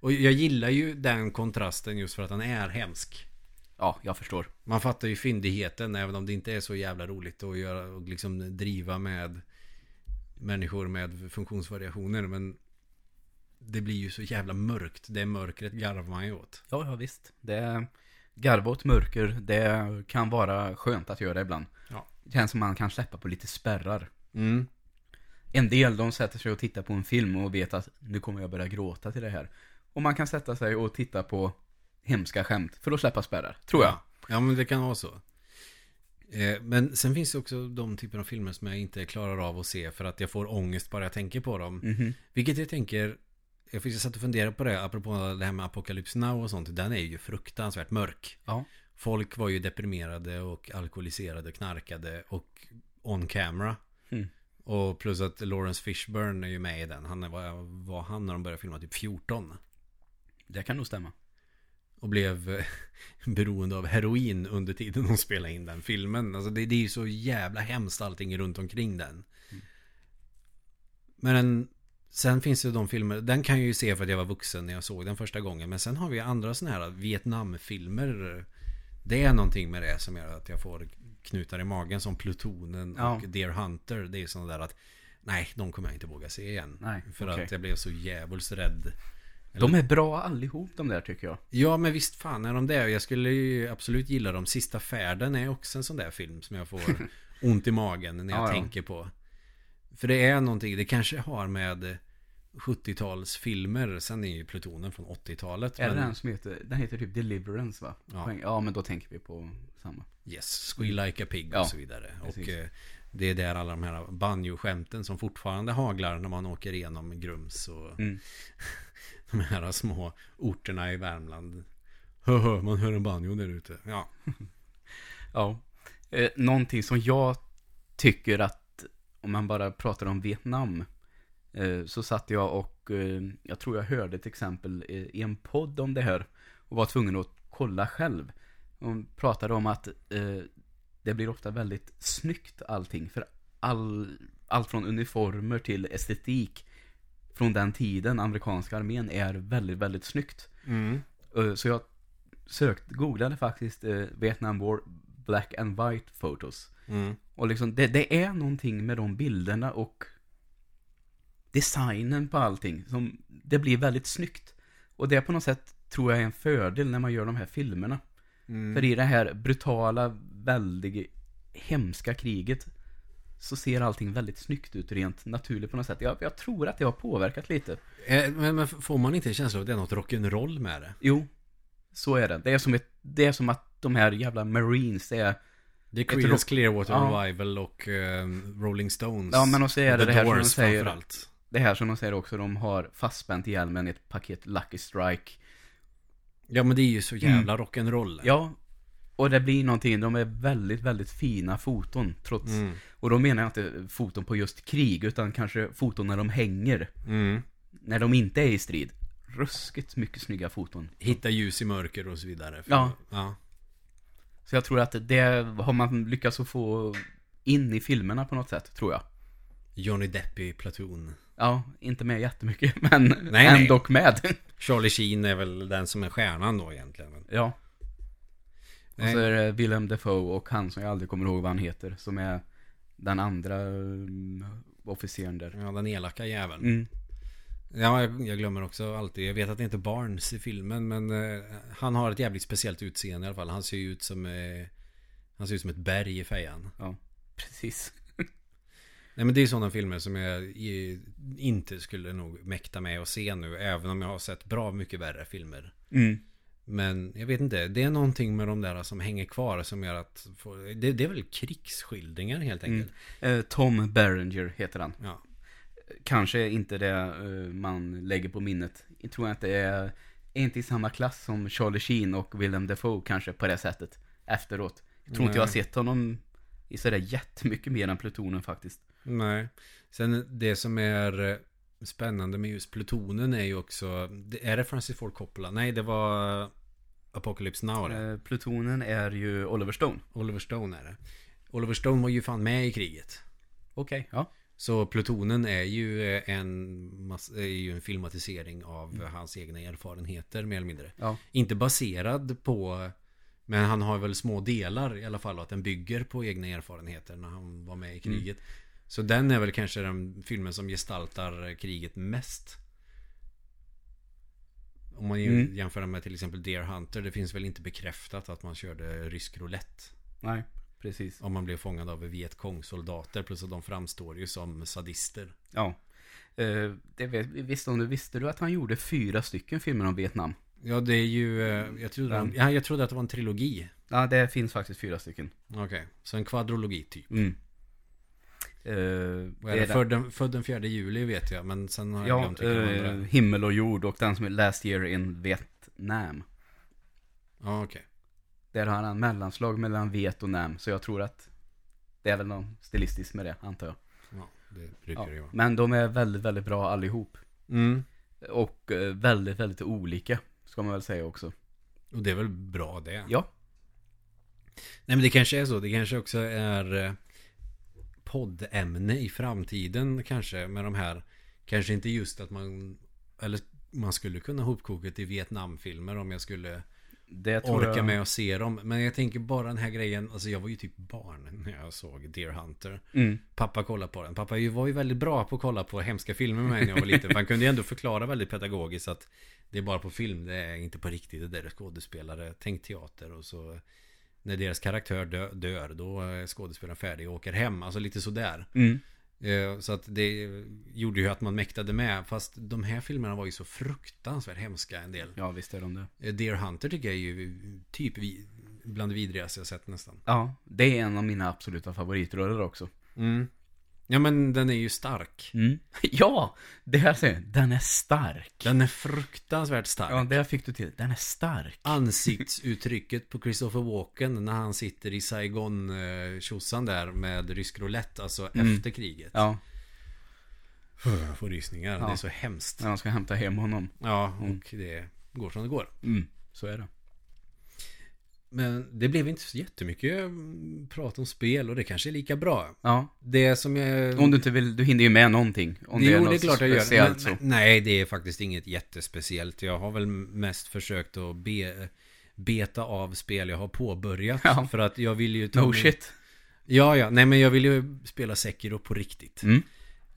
Speaker 2: Och jag gillar ju den kontrasten just för att den är hemsk
Speaker 1: Ja, jag förstår.
Speaker 2: Man fattar ju fyndigheten även om det inte är så jävla roligt att göra och liksom driva med Människor med funktionsvariationer men Det blir ju så jävla mörkt Det mörkret garvar man ju åt
Speaker 1: Ja, ja visst. Det garva åt mörker, det kan vara skönt att göra ibland.
Speaker 2: Ja.
Speaker 1: Det känns som man kan släppa på lite spärrar.
Speaker 2: mm.
Speaker 1: En del, de sätter sig och tittar på en film och vet att nu kommer jag börja gråta till det här. Och man kan sätta sig och titta på hemska skämt för att släppa spärrar, tror jag.
Speaker 2: Ja. ja men det kan vara så Men sen finns det också de typer av filmer som jag inte klarar av att se För att jag får ångest bara jag tänker på dem
Speaker 1: Mhm.
Speaker 2: Vilket jag tänker Jag fick satt och fundera på det apropå det här med Apocalypse Now och sånt Den är ju fruktansvärt mörk
Speaker 1: Ja.
Speaker 2: Folk var ju deprimerade och alkoholiserade, knarkade och on camera
Speaker 1: Mm.
Speaker 2: Och plus att Lawrence Fishburne är ju med i den Han var, var han när de började filma typ 14
Speaker 1: Det kan nog stämma.
Speaker 2: Och blev eh, beroende av heroin under tiden de spelade in den filmen. Alltså det, det är ju så jävla hemskt allting runt omkring den. Men en, sen finns det de filmer, den kan jag ju se för att jag var vuxen när jag såg den första gången. Men sen har vi andra sådana här Vietnamfilmer. Det är någonting med det som gör att jag får knutar i magen som Plutonen
Speaker 1: Ja.
Speaker 2: och Deer Hunter. Det är ju sådana där att nej, de kommer jag inte våga se igen.
Speaker 1: Nej,
Speaker 2: för
Speaker 1: okej.
Speaker 2: att jag blev så jävulst rädd.
Speaker 1: De är bra allihop de där tycker jag.
Speaker 2: Ja men visst fan är de det. Jag skulle ju absolut gilla dem. Sista färden är också en sån där film som jag får ont i magen när jag
Speaker 1: Ja, ja.
Speaker 2: tänker på. För det är någonting, det kanske har med 70-talsfilmer. Sen är ju Plutonen från 80-talet.
Speaker 1: Är det
Speaker 2: men-
Speaker 1: den som heter, den heter typ Deliverance va?
Speaker 2: Ja.
Speaker 1: Ja men då tänker vi på samma.
Speaker 2: Yes, Squeal Like a Pig
Speaker 1: Ja,
Speaker 2: och så vidare. Och
Speaker 1: precis.
Speaker 2: eh, det är där alla de här banjo-skämten som fortfarande haglar när man åker igenom Grums och
Speaker 1: Mm.
Speaker 2: de här små orterna i Värmland. Höhö, man hör en banjo där ute. Ja.
Speaker 1: Ja. Eh, någonting som jag tycker att, om man bara pratar om Vietnam, eh, så satt jag och, eh, jag tror jag hörde ett exempel i, i en podd om det här, och var tvungen att kolla själv. De pratade om att eh, det blir ofta väldigt snyggt allting, för all, allt från uniformer till estetik från den tiden, amerikanska armén, är väldigt, väldigt snyggt.
Speaker 2: Mm.
Speaker 1: Eh, Så jag sökt, googlade faktiskt eh, Vietnam War Black and White Photos.
Speaker 2: Mm.
Speaker 1: Och liksom, det, det är någonting med de bilderna och designen på allting som, det blir väldigt snyggt. Och det på något sätt tror jag är en fördel när man gör de här filmerna.
Speaker 2: Mm.
Speaker 1: För i det här brutala, väldigt hemska kriget så ser allting väldigt snyggt ut rent naturligt på något sätt. Jag, jag tror att det har påverkat lite.
Speaker 2: Eh, Men, men får man inte en känsla av att det är något rock'n'roll med det?
Speaker 1: Jo, så är det. Det är som, ett, det är som att de här jävla marines är
Speaker 2: Det är Creedence Clearwater
Speaker 1: Ja.
Speaker 2: Revival och eh, Rolling Stones.
Speaker 1: Ja, men också är det
Speaker 2: The
Speaker 1: det här som de
Speaker 2: Doors
Speaker 1: säger-. Det här som de säger också, de har fastspänt i hjälmen ett paket Lucky Strike.
Speaker 2: Ja men det är ju så jävla rock'n'roll.
Speaker 1: Mm. Ja, och det blir någonting, de är väldigt, väldigt fina foton trots.
Speaker 2: Mm.
Speaker 1: Och då menar jag inte foton på just krig, utan kanske foton när de hänger.
Speaker 2: Mm.
Speaker 1: När de inte är i strid. Ruskigt mycket snygga foton.
Speaker 2: Hitta ljus i mörker och så vidare. För-
Speaker 1: Ja.
Speaker 2: ja.
Speaker 1: Så jag tror att det har man lyckats att få in i filmerna på något sätt, tror jag.
Speaker 2: Johnny Depp i Platoon.
Speaker 1: Ja, inte med jättemycket, men
Speaker 2: nej.
Speaker 1: ändå med.
Speaker 2: Charlie Sheen är väl den som är stjärnan då egentligen. Men-
Speaker 1: ja. Och
Speaker 2: Nej.
Speaker 1: så är det Willem Dafoe och han som jag aldrig kommer ihåg vad han heter, som är den andra um, officeren där.
Speaker 2: Ja, den elaka jäveln.
Speaker 1: Mm.
Speaker 2: Ja, jag, jag glömmer också alltid. Jag vet att det inte är Barnes i filmen, men eh, han har ett jävligt speciellt utseende i alla fall. Han ser ju ut som, eh, han ser ut som ett berg i fejan.
Speaker 1: Ja, precis.
Speaker 2: Nej men det är sådana filmer som jag inte skulle nog mäkta med att se nu. Även om jag har sett bra mycket värre filmer.
Speaker 1: Mm.
Speaker 2: Men jag vet inte, det är någonting med de där som hänger kvar som gör att det, det är väl krigsskildringar helt enkelt.
Speaker 1: Eh, Tom Berenger heter han.
Speaker 2: Ja.
Speaker 1: Kanske inte det eh, man lägger på minnet. Jag tror att det är, inte i samma klass som Charlie Sheen och Willem Dafoe kanske på det sättet. Efteråt. Jag tror inte jag har
Speaker 2: Nej.
Speaker 1: sett honom i sådär jättemycket mer än Plutonen faktiskt.
Speaker 2: Nej. Sen det som är eh, spännande med just Plutonen är ju också Är det Francis Ford Coppola? Nej det var Apocalypse Now det.
Speaker 1: Eh, Plutonen är ju Oliver Stone.
Speaker 2: Oliver Stone är det. Oliver Stone var ju fan med i kriget.
Speaker 1: Okej, ja.
Speaker 2: Så Plutonen är ju eh, en, är ju en filmatisering av
Speaker 1: Mm.
Speaker 2: hans egna erfarenheter mer eller mindre.
Speaker 1: Ja.
Speaker 2: Inte baserad på Men han har väl små delar i alla fall att den bygger på egna erfarenheter när han var med i
Speaker 1: Mm.
Speaker 2: Så den är väl kanske den filmen som gestaltar kriget mest. Om man
Speaker 1: Mm.
Speaker 2: jämför med till exempel Deer Hunter. Det finns väl inte bekräftat att man körde rysk roulette.
Speaker 1: Nej, precis.
Speaker 2: Om man blev fångad av Vietkong-soldater. Plus att de framstår ju som sadister.
Speaker 1: Ja. Eh, det visste, du, visste du att han gjorde fyra stycken filmer om Vietnam?
Speaker 2: Ja, det är ju... eh, Jag trodde,
Speaker 1: Den-
Speaker 2: ja, jag trodde att det var en trilogi.
Speaker 1: Ja, det finns faktiskt fyra stycken.
Speaker 2: Okej, så en kvadrologi typ.
Speaker 1: Mm.
Speaker 2: Är det?
Speaker 1: den-
Speaker 2: Född den, född den 4 juli vet jag, men sen har jag
Speaker 1: Ja,
Speaker 2: glömt vilka andra.
Speaker 1: Himmel och jord och den som är Last Year in Vietnam.
Speaker 2: Ja, okej.
Speaker 1: Där har han mellanslag mellan Viet och Nam, så jag tror att det är väl någon stilistiskt med det, antar jag.
Speaker 2: Ja, det brukar
Speaker 1: Ja.
Speaker 2: det vara.
Speaker 1: Men de är väldigt, väldigt bra allihop.
Speaker 2: Mm.
Speaker 1: Och eh, väldigt, väldigt olika, ska man väl säga också.
Speaker 2: Och det är väl bra det.
Speaker 1: Ja.
Speaker 2: Nej men det kanske är så. Det kanske också är poddämne i framtiden kanske med de här. Kanske inte just att man eller man skulle kunna hopkoka till Vietnamfilmer om jag skulle orka
Speaker 1: jag...
Speaker 2: med att se dem. Men jag tänker bara den här grejen. Alltså jag var ju typ barn när jag såg Deer Hunter.
Speaker 1: Mm.
Speaker 2: Pappa kollade på den. Pappa var ju väldigt bra på att kolla på hemska filmer med mig när jag var liten. För han kunde ju ändå förklara väldigt pedagogiskt att det är bara på film. Det är inte på riktigt. Det där är skådespelare. Tänk teater och så när deras karaktär dö, dör då är skådespelaren färdig och åker hem. Alltså lite sådär.
Speaker 1: Mm.
Speaker 2: Eh, Så att det gjorde ju att man mäktade med. Fast de här filmerna var ju så fruktansvärt hemska en del.
Speaker 1: Ja, visst är de det.
Speaker 2: Eh, Deer Hunter tycker jag är ju typ bland det vidrigaste jag sett nästan.
Speaker 1: Ja, det är en av mina absoluta favoritroller också.
Speaker 2: Mm. Ja men den är ju stark.
Speaker 1: Mm. Ja, det här säger. Den är stark.
Speaker 2: Den är fruktansvärt stark.
Speaker 1: Ja, det fick du till. Den är stark.
Speaker 2: Ansiktsuttrycket på Christopher Walken när han sitter i Saigon tjosan där med rysk roulette, alltså
Speaker 1: Mm.
Speaker 2: efter kriget.
Speaker 1: Ja,
Speaker 2: Jag får rysningar,
Speaker 1: Ja.
Speaker 2: det är så hemskt.
Speaker 1: när de ska hämta hem honom.
Speaker 2: Ja, och
Speaker 1: Mm.
Speaker 2: det går som det går.
Speaker 1: Mm, så är det.
Speaker 2: Men det blev inte så jättemycket mm, prat om spel och det kanske är lika bra.
Speaker 1: Ja,
Speaker 2: Det som jag...
Speaker 1: om du inte vill, du hinner ju med någonting. Om
Speaker 2: det,
Speaker 1: det, är
Speaker 2: jo,
Speaker 1: något
Speaker 2: det är klart jag gör. Men,
Speaker 1: så.
Speaker 2: nej, det är faktiskt inget jättespeciellt. Jag har väl mest försökt att be, beta av spel jag har påbörjat.
Speaker 1: Ja.
Speaker 2: För att jag vill ju...
Speaker 1: No
Speaker 2: mig-
Speaker 1: shit.
Speaker 2: Ja, ja. Nej, men jag vill ju spela Sekiro på riktigt.
Speaker 1: Mm.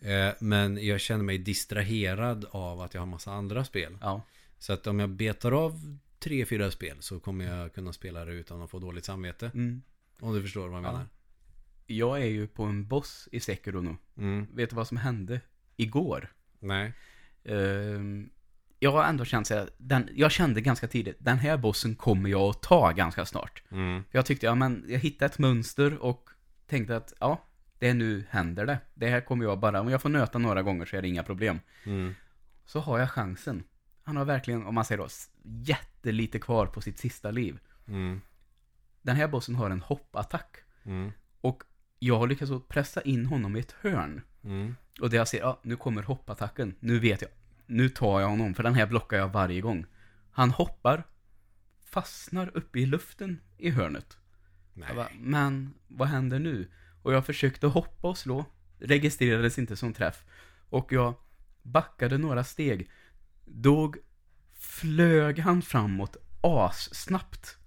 Speaker 2: Eh, men jag känner mig distraherad av att jag har massa andra spel.
Speaker 1: Ja.
Speaker 2: Så att om jag betar av tre, fyra spel så kommer jag kunna spela det utan att få dåligt samvete.
Speaker 1: Mm.
Speaker 2: Om du förstår vad jag
Speaker 1: Ja.
Speaker 2: menar.
Speaker 1: Jag är ju på en boss i Sekiro nu.
Speaker 2: Mm.
Speaker 1: Vet du vad som hände igår?
Speaker 2: Nej.
Speaker 1: Ehm, jag har ändå känt här, den, jag kände ganska tidigt, den här bossen kommer jag att ta ganska snart.
Speaker 2: Mm.
Speaker 1: Jag tyckte, ja men, jag hittade ett mönster och tänkte att, ja, det nu händer det. Det här kommer jag bara, om jag får nöta några gånger så är det inga problem.
Speaker 2: Mm.
Speaker 1: Så har jag chansen. Han har verkligen, om man säger då, jättelite kvar på sitt sista liv.
Speaker 2: Mm.
Speaker 1: Den här bossen har en hoppattack.
Speaker 2: Mm.
Speaker 1: Och jag har lyckats pressa in honom i ett hörn.
Speaker 2: Mm.
Speaker 1: Och där jag ser, ja, nu kommer hoppattacken. Nu vet jag. Nu tar jag honom, för den här blockar jag varje gång. Han hoppar, fastnar uppe i luften i hörnet. Bara, men vad händer nu? Och jag försökte hoppa och slå, registrerades inte som träff. Och jag backade några steg. Då flög han framåt assnabbt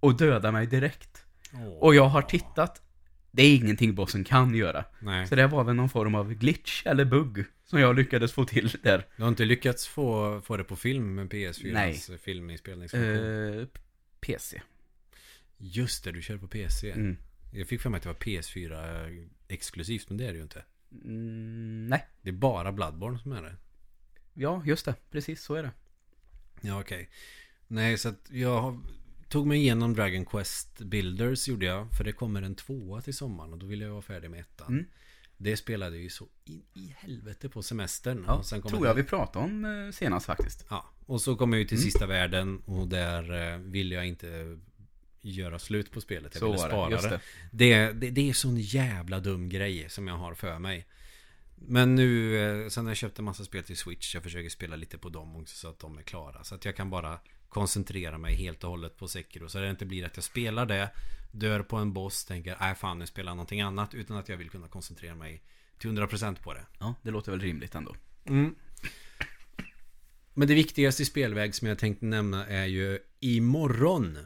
Speaker 1: och dödade mig direkt.
Speaker 2: Åh.
Speaker 1: Och jag har tittat, det är ingenting bossen kan göra.
Speaker 2: Nej.
Speaker 1: Så det var väl någon form av glitch eller bugg som jag lyckades få till där.
Speaker 2: Du har inte lyckats få, få det på film med PS4
Speaker 1: Nej.
Speaker 2: filminspelningsfunktion?
Speaker 1: Eh, PC.
Speaker 2: Just det, du kör på PC.
Speaker 1: Mm.
Speaker 2: Jag fick för mig att det var PS4 exklusivt, men det är det ju inte.
Speaker 1: Mm, nej.
Speaker 2: Det är bara Bloodborne som är det.
Speaker 1: Ja, just det. Precis så är det.
Speaker 2: Ja, okej. Nej, så att jag tog mig igenom Dragon Quest Builders gjorde jag. För det kommer en tvåa till sommaren och då ville jag vara färdig med ettan.
Speaker 1: Mm.
Speaker 2: Det spelade ju så in i helvete på semestern.
Speaker 1: Ja,
Speaker 2: och sen kom
Speaker 1: tror jag vi pratade om eh, senast faktiskt.
Speaker 2: Ja, och så kom jag ju till
Speaker 1: Mm.
Speaker 2: sista världen och där eh, ville jag inte göra slut på spelet. Jag
Speaker 1: Så
Speaker 2: ville spara
Speaker 1: det.
Speaker 2: det.
Speaker 1: Det,
Speaker 2: det. Det är sån jävla dum grej som jag har för mig. Men nu, eh, sen har jag köpt en massa spel till Switch, jag försöker spela lite på dem också så att de är klara. Så att jag kan bara koncentrera mig helt och hållet på Sekiro. Så det inte blir att jag spelar det, dör på en boss, tänker nej fan nu spelar jag någonting annat. Utan att jag vill kunna koncentrera mig till 100% på det.
Speaker 1: Ja, det låter väl rimligt ändå.
Speaker 2: Mm. Men det viktigaste i spelväg som jag tänkte nämna är ju imorgon.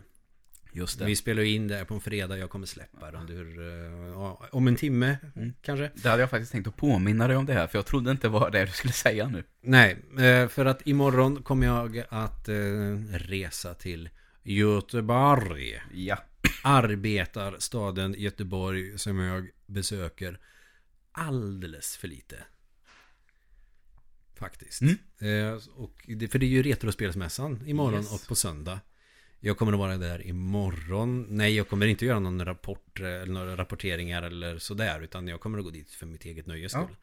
Speaker 1: Just det.
Speaker 2: Vi spelar in det här på en fredag. Jag kommer släppa under, eh, ja, om en timme
Speaker 1: Mm.
Speaker 2: kanske.
Speaker 1: Det hade jag faktiskt tänkt att påminna dig om det här, för jag trodde inte det var det du skulle säga nu.
Speaker 2: Nej, eh, för att imorgon kommer jag att eh, resa till Göteborg.
Speaker 1: Ja.
Speaker 2: Arbetarstaden Göteborg som jag besöker alldeles för lite. Faktiskt.
Speaker 1: Mm.
Speaker 2: Och det, för det är ju Retrospelsmässan imorgon
Speaker 1: Yes.
Speaker 2: och på söndag. Jag kommer att vara där imorgon. Nej, jag kommer inte göra någon rapport eh, eller några rapporteringar eller sådär. Utan jag kommer att gå dit för mitt eget nöjes
Speaker 1: Ja.
Speaker 2: skull.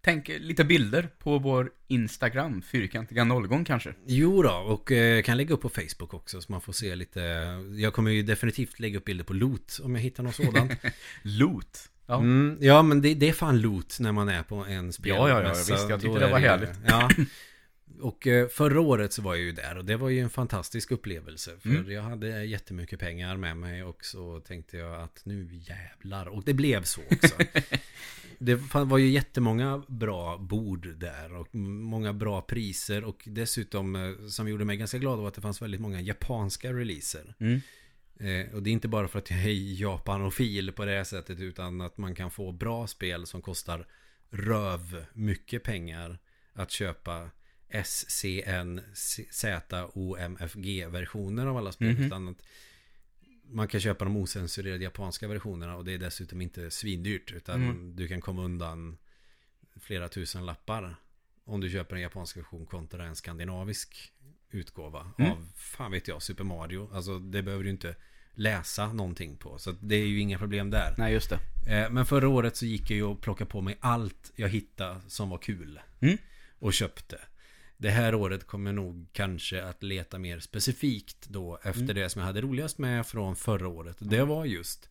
Speaker 1: Tänk eh, lite bilder på vår Instagram, fyrkantiga nollgång kanske.
Speaker 2: Jo då, och eh, kan lägga upp på Facebook också så man får se lite. Jag kommer ju definitivt lägga upp bilder på loot om jag hittar något sådant.
Speaker 1: Loot. Ja.
Speaker 2: Mm, ja, men det, det är fan loot när man är på en spelmässa.
Speaker 1: Ja, ja, ja, visst, jag tyckte det var
Speaker 2: ju-
Speaker 1: härligt.
Speaker 2: Ja. Och eh, förra året så var jag ju där och det var ju en fantastisk upplevelse. För
Speaker 1: Mm.
Speaker 2: jag hade jättemycket pengar med mig och så tänkte jag att nu jävlar. Och det blev så också. det var ju jättemånga bra bord där och många bra priser. Och dessutom, eh, som gjorde mig ganska glad var att det fanns väldigt många japanska releaser.
Speaker 1: Mm.
Speaker 2: Eh, och det är inte bara för att jag är i Japan och fil på det här sättet utan att man kan få bra spel som kostar röv mycket pengar att köpa SCN ZOMFG-versioner av alla spel.
Speaker 1: Mhm.
Speaker 2: Utan att man kan köpa de osensurerade japanska versionerna och det är dessutom inte svindyrt utan
Speaker 1: Mm.
Speaker 2: du kan komma undan flera tusen lappar om du köper en japansk version kontra en skandinavisk utgåva
Speaker 1: Mm.
Speaker 2: av, fan vet jag, Super Mario. Alltså det behöver du inte läsa någonting på. Så det är ju inga problem där.
Speaker 1: Nej, just det.
Speaker 2: Eh, Men förra året så gick jag ju och plockade på mig allt jag hittade som var kul.
Speaker 1: Mm.
Speaker 2: Och köpte. Det här året kommer jag nog kanske att leta mer specifikt då efter
Speaker 1: Mm.
Speaker 2: det som jag hade roligast med från förra året. Det var just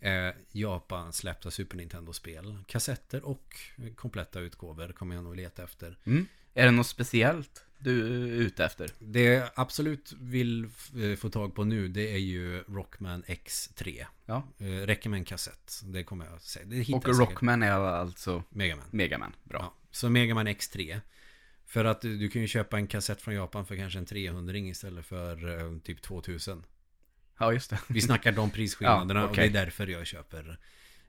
Speaker 2: eh, Japan släppta Super Nintendo-spel. Kassetter och kompletta utgåvor kommer jag nog leta efter.
Speaker 1: Mm. Är det något speciellt du är ute efter?
Speaker 2: Det jag absolut vill eh, få tag på nu det är ju Rockman X3.
Speaker 1: Ja.
Speaker 2: Eh, Räcker med en kassett. Det kommer jag att säga. Det
Speaker 1: Och. Rockman är alltså
Speaker 2: Megaman.
Speaker 1: Megaman. Bra.
Speaker 2: Ja, så Megaman X3. För att du, du kan ju köpa en kassett från Japan för kanske en 300 istället för eh, typ 2000.
Speaker 1: Ja, just det.
Speaker 2: Vi snackar de prisskillnaderna
Speaker 1: Ja,
Speaker 2: och
Speaker 1: okej.
Speaker 2: det är därför jag köper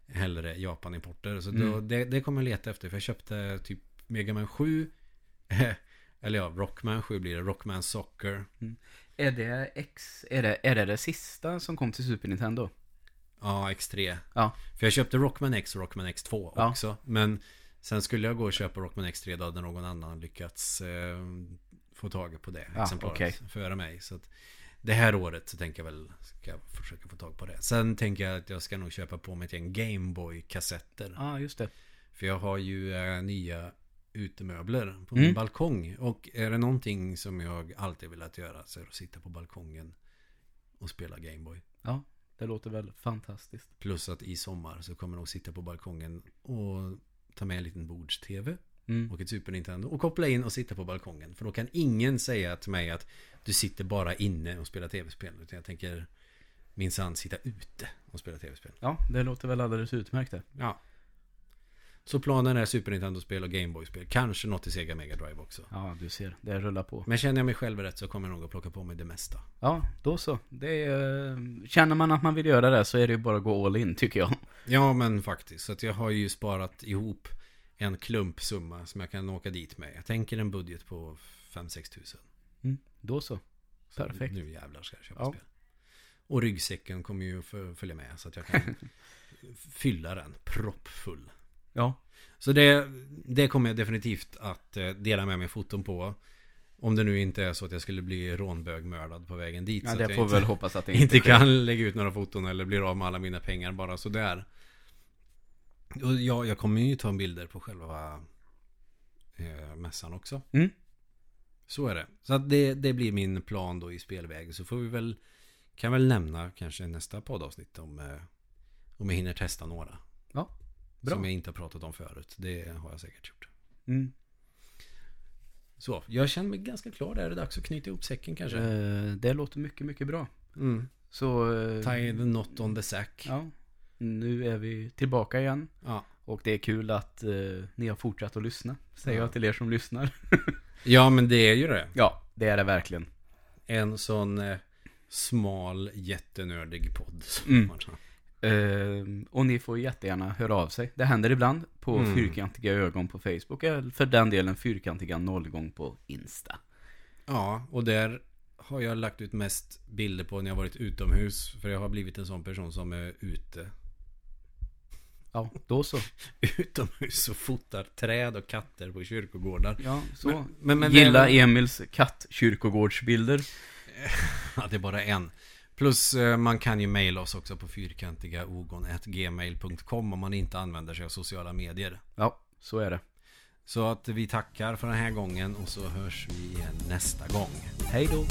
Speaker 2: hellre Japan-importer. Så
Speaker 1: Mm.
Speaker 2: då, det, det kommer jag leta efter. För jag köpte typ Megaman 7. Eller ja, Rockman 7 blir det. Rockman Soccer.
Speaker 1: Är det X... Är det, är det det sista som kom till Super Nintendo?
Speaker 2: Ja, X3.
Speaker 1: Ja.
Speaker 2: För jag köpte Rockman X och Rockman X2
Speaker 1: Ja.
Speaker 2: också. Men Sen skulle jag gå och köpa Rockman X3 då hade någon annan lyckats eh, få tag på det
Speaker 1: Ja,
Speaker 2: exemplaret
Speaker 1: okej.
Speaker 2: före mig. Så att det här året så tänker jag väl ska jag försöka få tag på det. Sen tänker jag att jag ska nog köpa på mig ett gäng Gameboy-kassetter.
Speaker 1: Ja, ah, just det.
Speaker 2: För jag har ju eh, nya utemöbler på
Speaker 1: Mm.
Speaker 2: min balkong. Och är det någonting som jag alltid velat göra så är det att sitta på balkongen och spela Gameboy.
Speaker 1: Ja, det låter väl fantastiskt.
Speaker 2: Plus att i sommar så kommer jag nog sitta på balkongen och ta med en liten bords-tv
Speaker 1: Mm.
Speaker 2: och ett Super Nintendo och koppla in och sitta på balkongen. För då kan ingen säga till mig att du sitter bara inne och spelar tv-spel. Utan jag tänker minsann sitta ute och spela tv-spel.
Speaker 1: Ja, det låter väl alldeles utmärkt det.
Speaker 2: Ja. Så planen är Super Nintendo-spel och Gameboy-spel. Kanske något i Sega Mega Drive också.
Speaker 1: Ja, du ser. Det rullar på.
Speaker 2: Men känner jag mig själv rätt så kommer jag nog att plocka på mig det mesta.
Speaker 1: Ja, då så. Det är, eh, känner man att man vill göra det så är det ju bara att gå all in, tycker jag.
Speaker 2: Ja, men faktiskt. Så att jag har ju sparat ihop en klumpsumma som jag kan åka dit med. Jag tänker en budget på 5-6 tusen.
Speaker 1: Mm, då så.
Speaker 2: Så
Speaker 1: Perfekt.
Speaker 2: Nu jävlar ska jag köpa
Speaker 1: Ja.
Speaker 2: spel. Och ryggsäcken kommer ju följa med så att jag kan fylla den proppfull.
Speaker 1: Ja,
Speaker 2: Så det, det kommer jag definitivt att eh, dela med mig foton på. Om det nu inte är så att jag skulle bli rånbögmördad på vägen dit.
Speaker 1: ja
Speaker 2: så
Speaker 1: det får
Speaker 2: inte,
Speaker 1: väl hoppas att det
Speaker 2: inte
Speaker 1: inte sker.
Speaker 2: kan lägga ut några foton eller blir av med alla mina pengar bara sådär. Och ja, jag kommer ju ta bilder på själva eh, mässan också.
Speaker 1: Mm.
Speaker 2: Så är det. Så att det, det blir min plan då i spelväg. Så får vi väl, kan väl nämna kanske nästa poddavsnitt om, eh, om jag hinner testa några.
Speaker 1: Ja, bra.
Speaker 2: Som jag inte har pratat om förut. Det har jag säkert gjort.
Speaker 1: Mm.
Speaker 2: Så, jag känner mig ganska klar där. Är det dags att knyta ihop säcken kanske?
Speaker 1: Eh, det låter mycket, mycket bra.
Speaker 2: Mm.
Speaker 1: Så... eh,
Speaker 2: Tie the knot on the sack. Ja.
Speaker 1: Ja, nu är vi tillbaka igen.
Speaker 2: Ja,
Speaker 1: Och det är kul att eh, ni har fortsatt att lyssna. Säger
Speaker 2: Ja.
Speaker 1: jag till er som lyssnar.
Speaker 2: men det är ju det.
Speaker 1: Ja, det är det verkligen.
Speaker 2: En sån eh, smal, jättenördig podd. som
Speaker 1: Mm.
Speaker 2: man sa.
Speaker 1: Eh, och ni får jättegärna höra av sig. Det händer ibland på
Speaker 2: Mm.
Speaker 1: Fyrkantiga ögon på Facebook. Eller för den delen Fyrkantiga nollgång på Insta.
Speaker 2: Ja, och där har jag lagt ut mest bilder på när jag varit utomhus. För jag har blivit en sån person som är ute.
Speaker 1: Ja, då så.
Speaker 2: Utomhus och fotar träd och katter på kyrkogårdar.
Speaker 1: Ja, så.
Speaker 2: Men- men- men-
Speaker 1: Gilla Emils kattkyrkogårdsbilder.
Speaker 2: Ja, det är bara en. Plus eh, man kan ju mejla oss också på fyrkantigaogon.gmail.com om man inte använder sig av sociala medier.
Speaker 1: Ja, så är det.
Speaker 2: Så att vi tackar för den här gången och så hörs vi igen nästa gång.
Speaker 1: Hej då!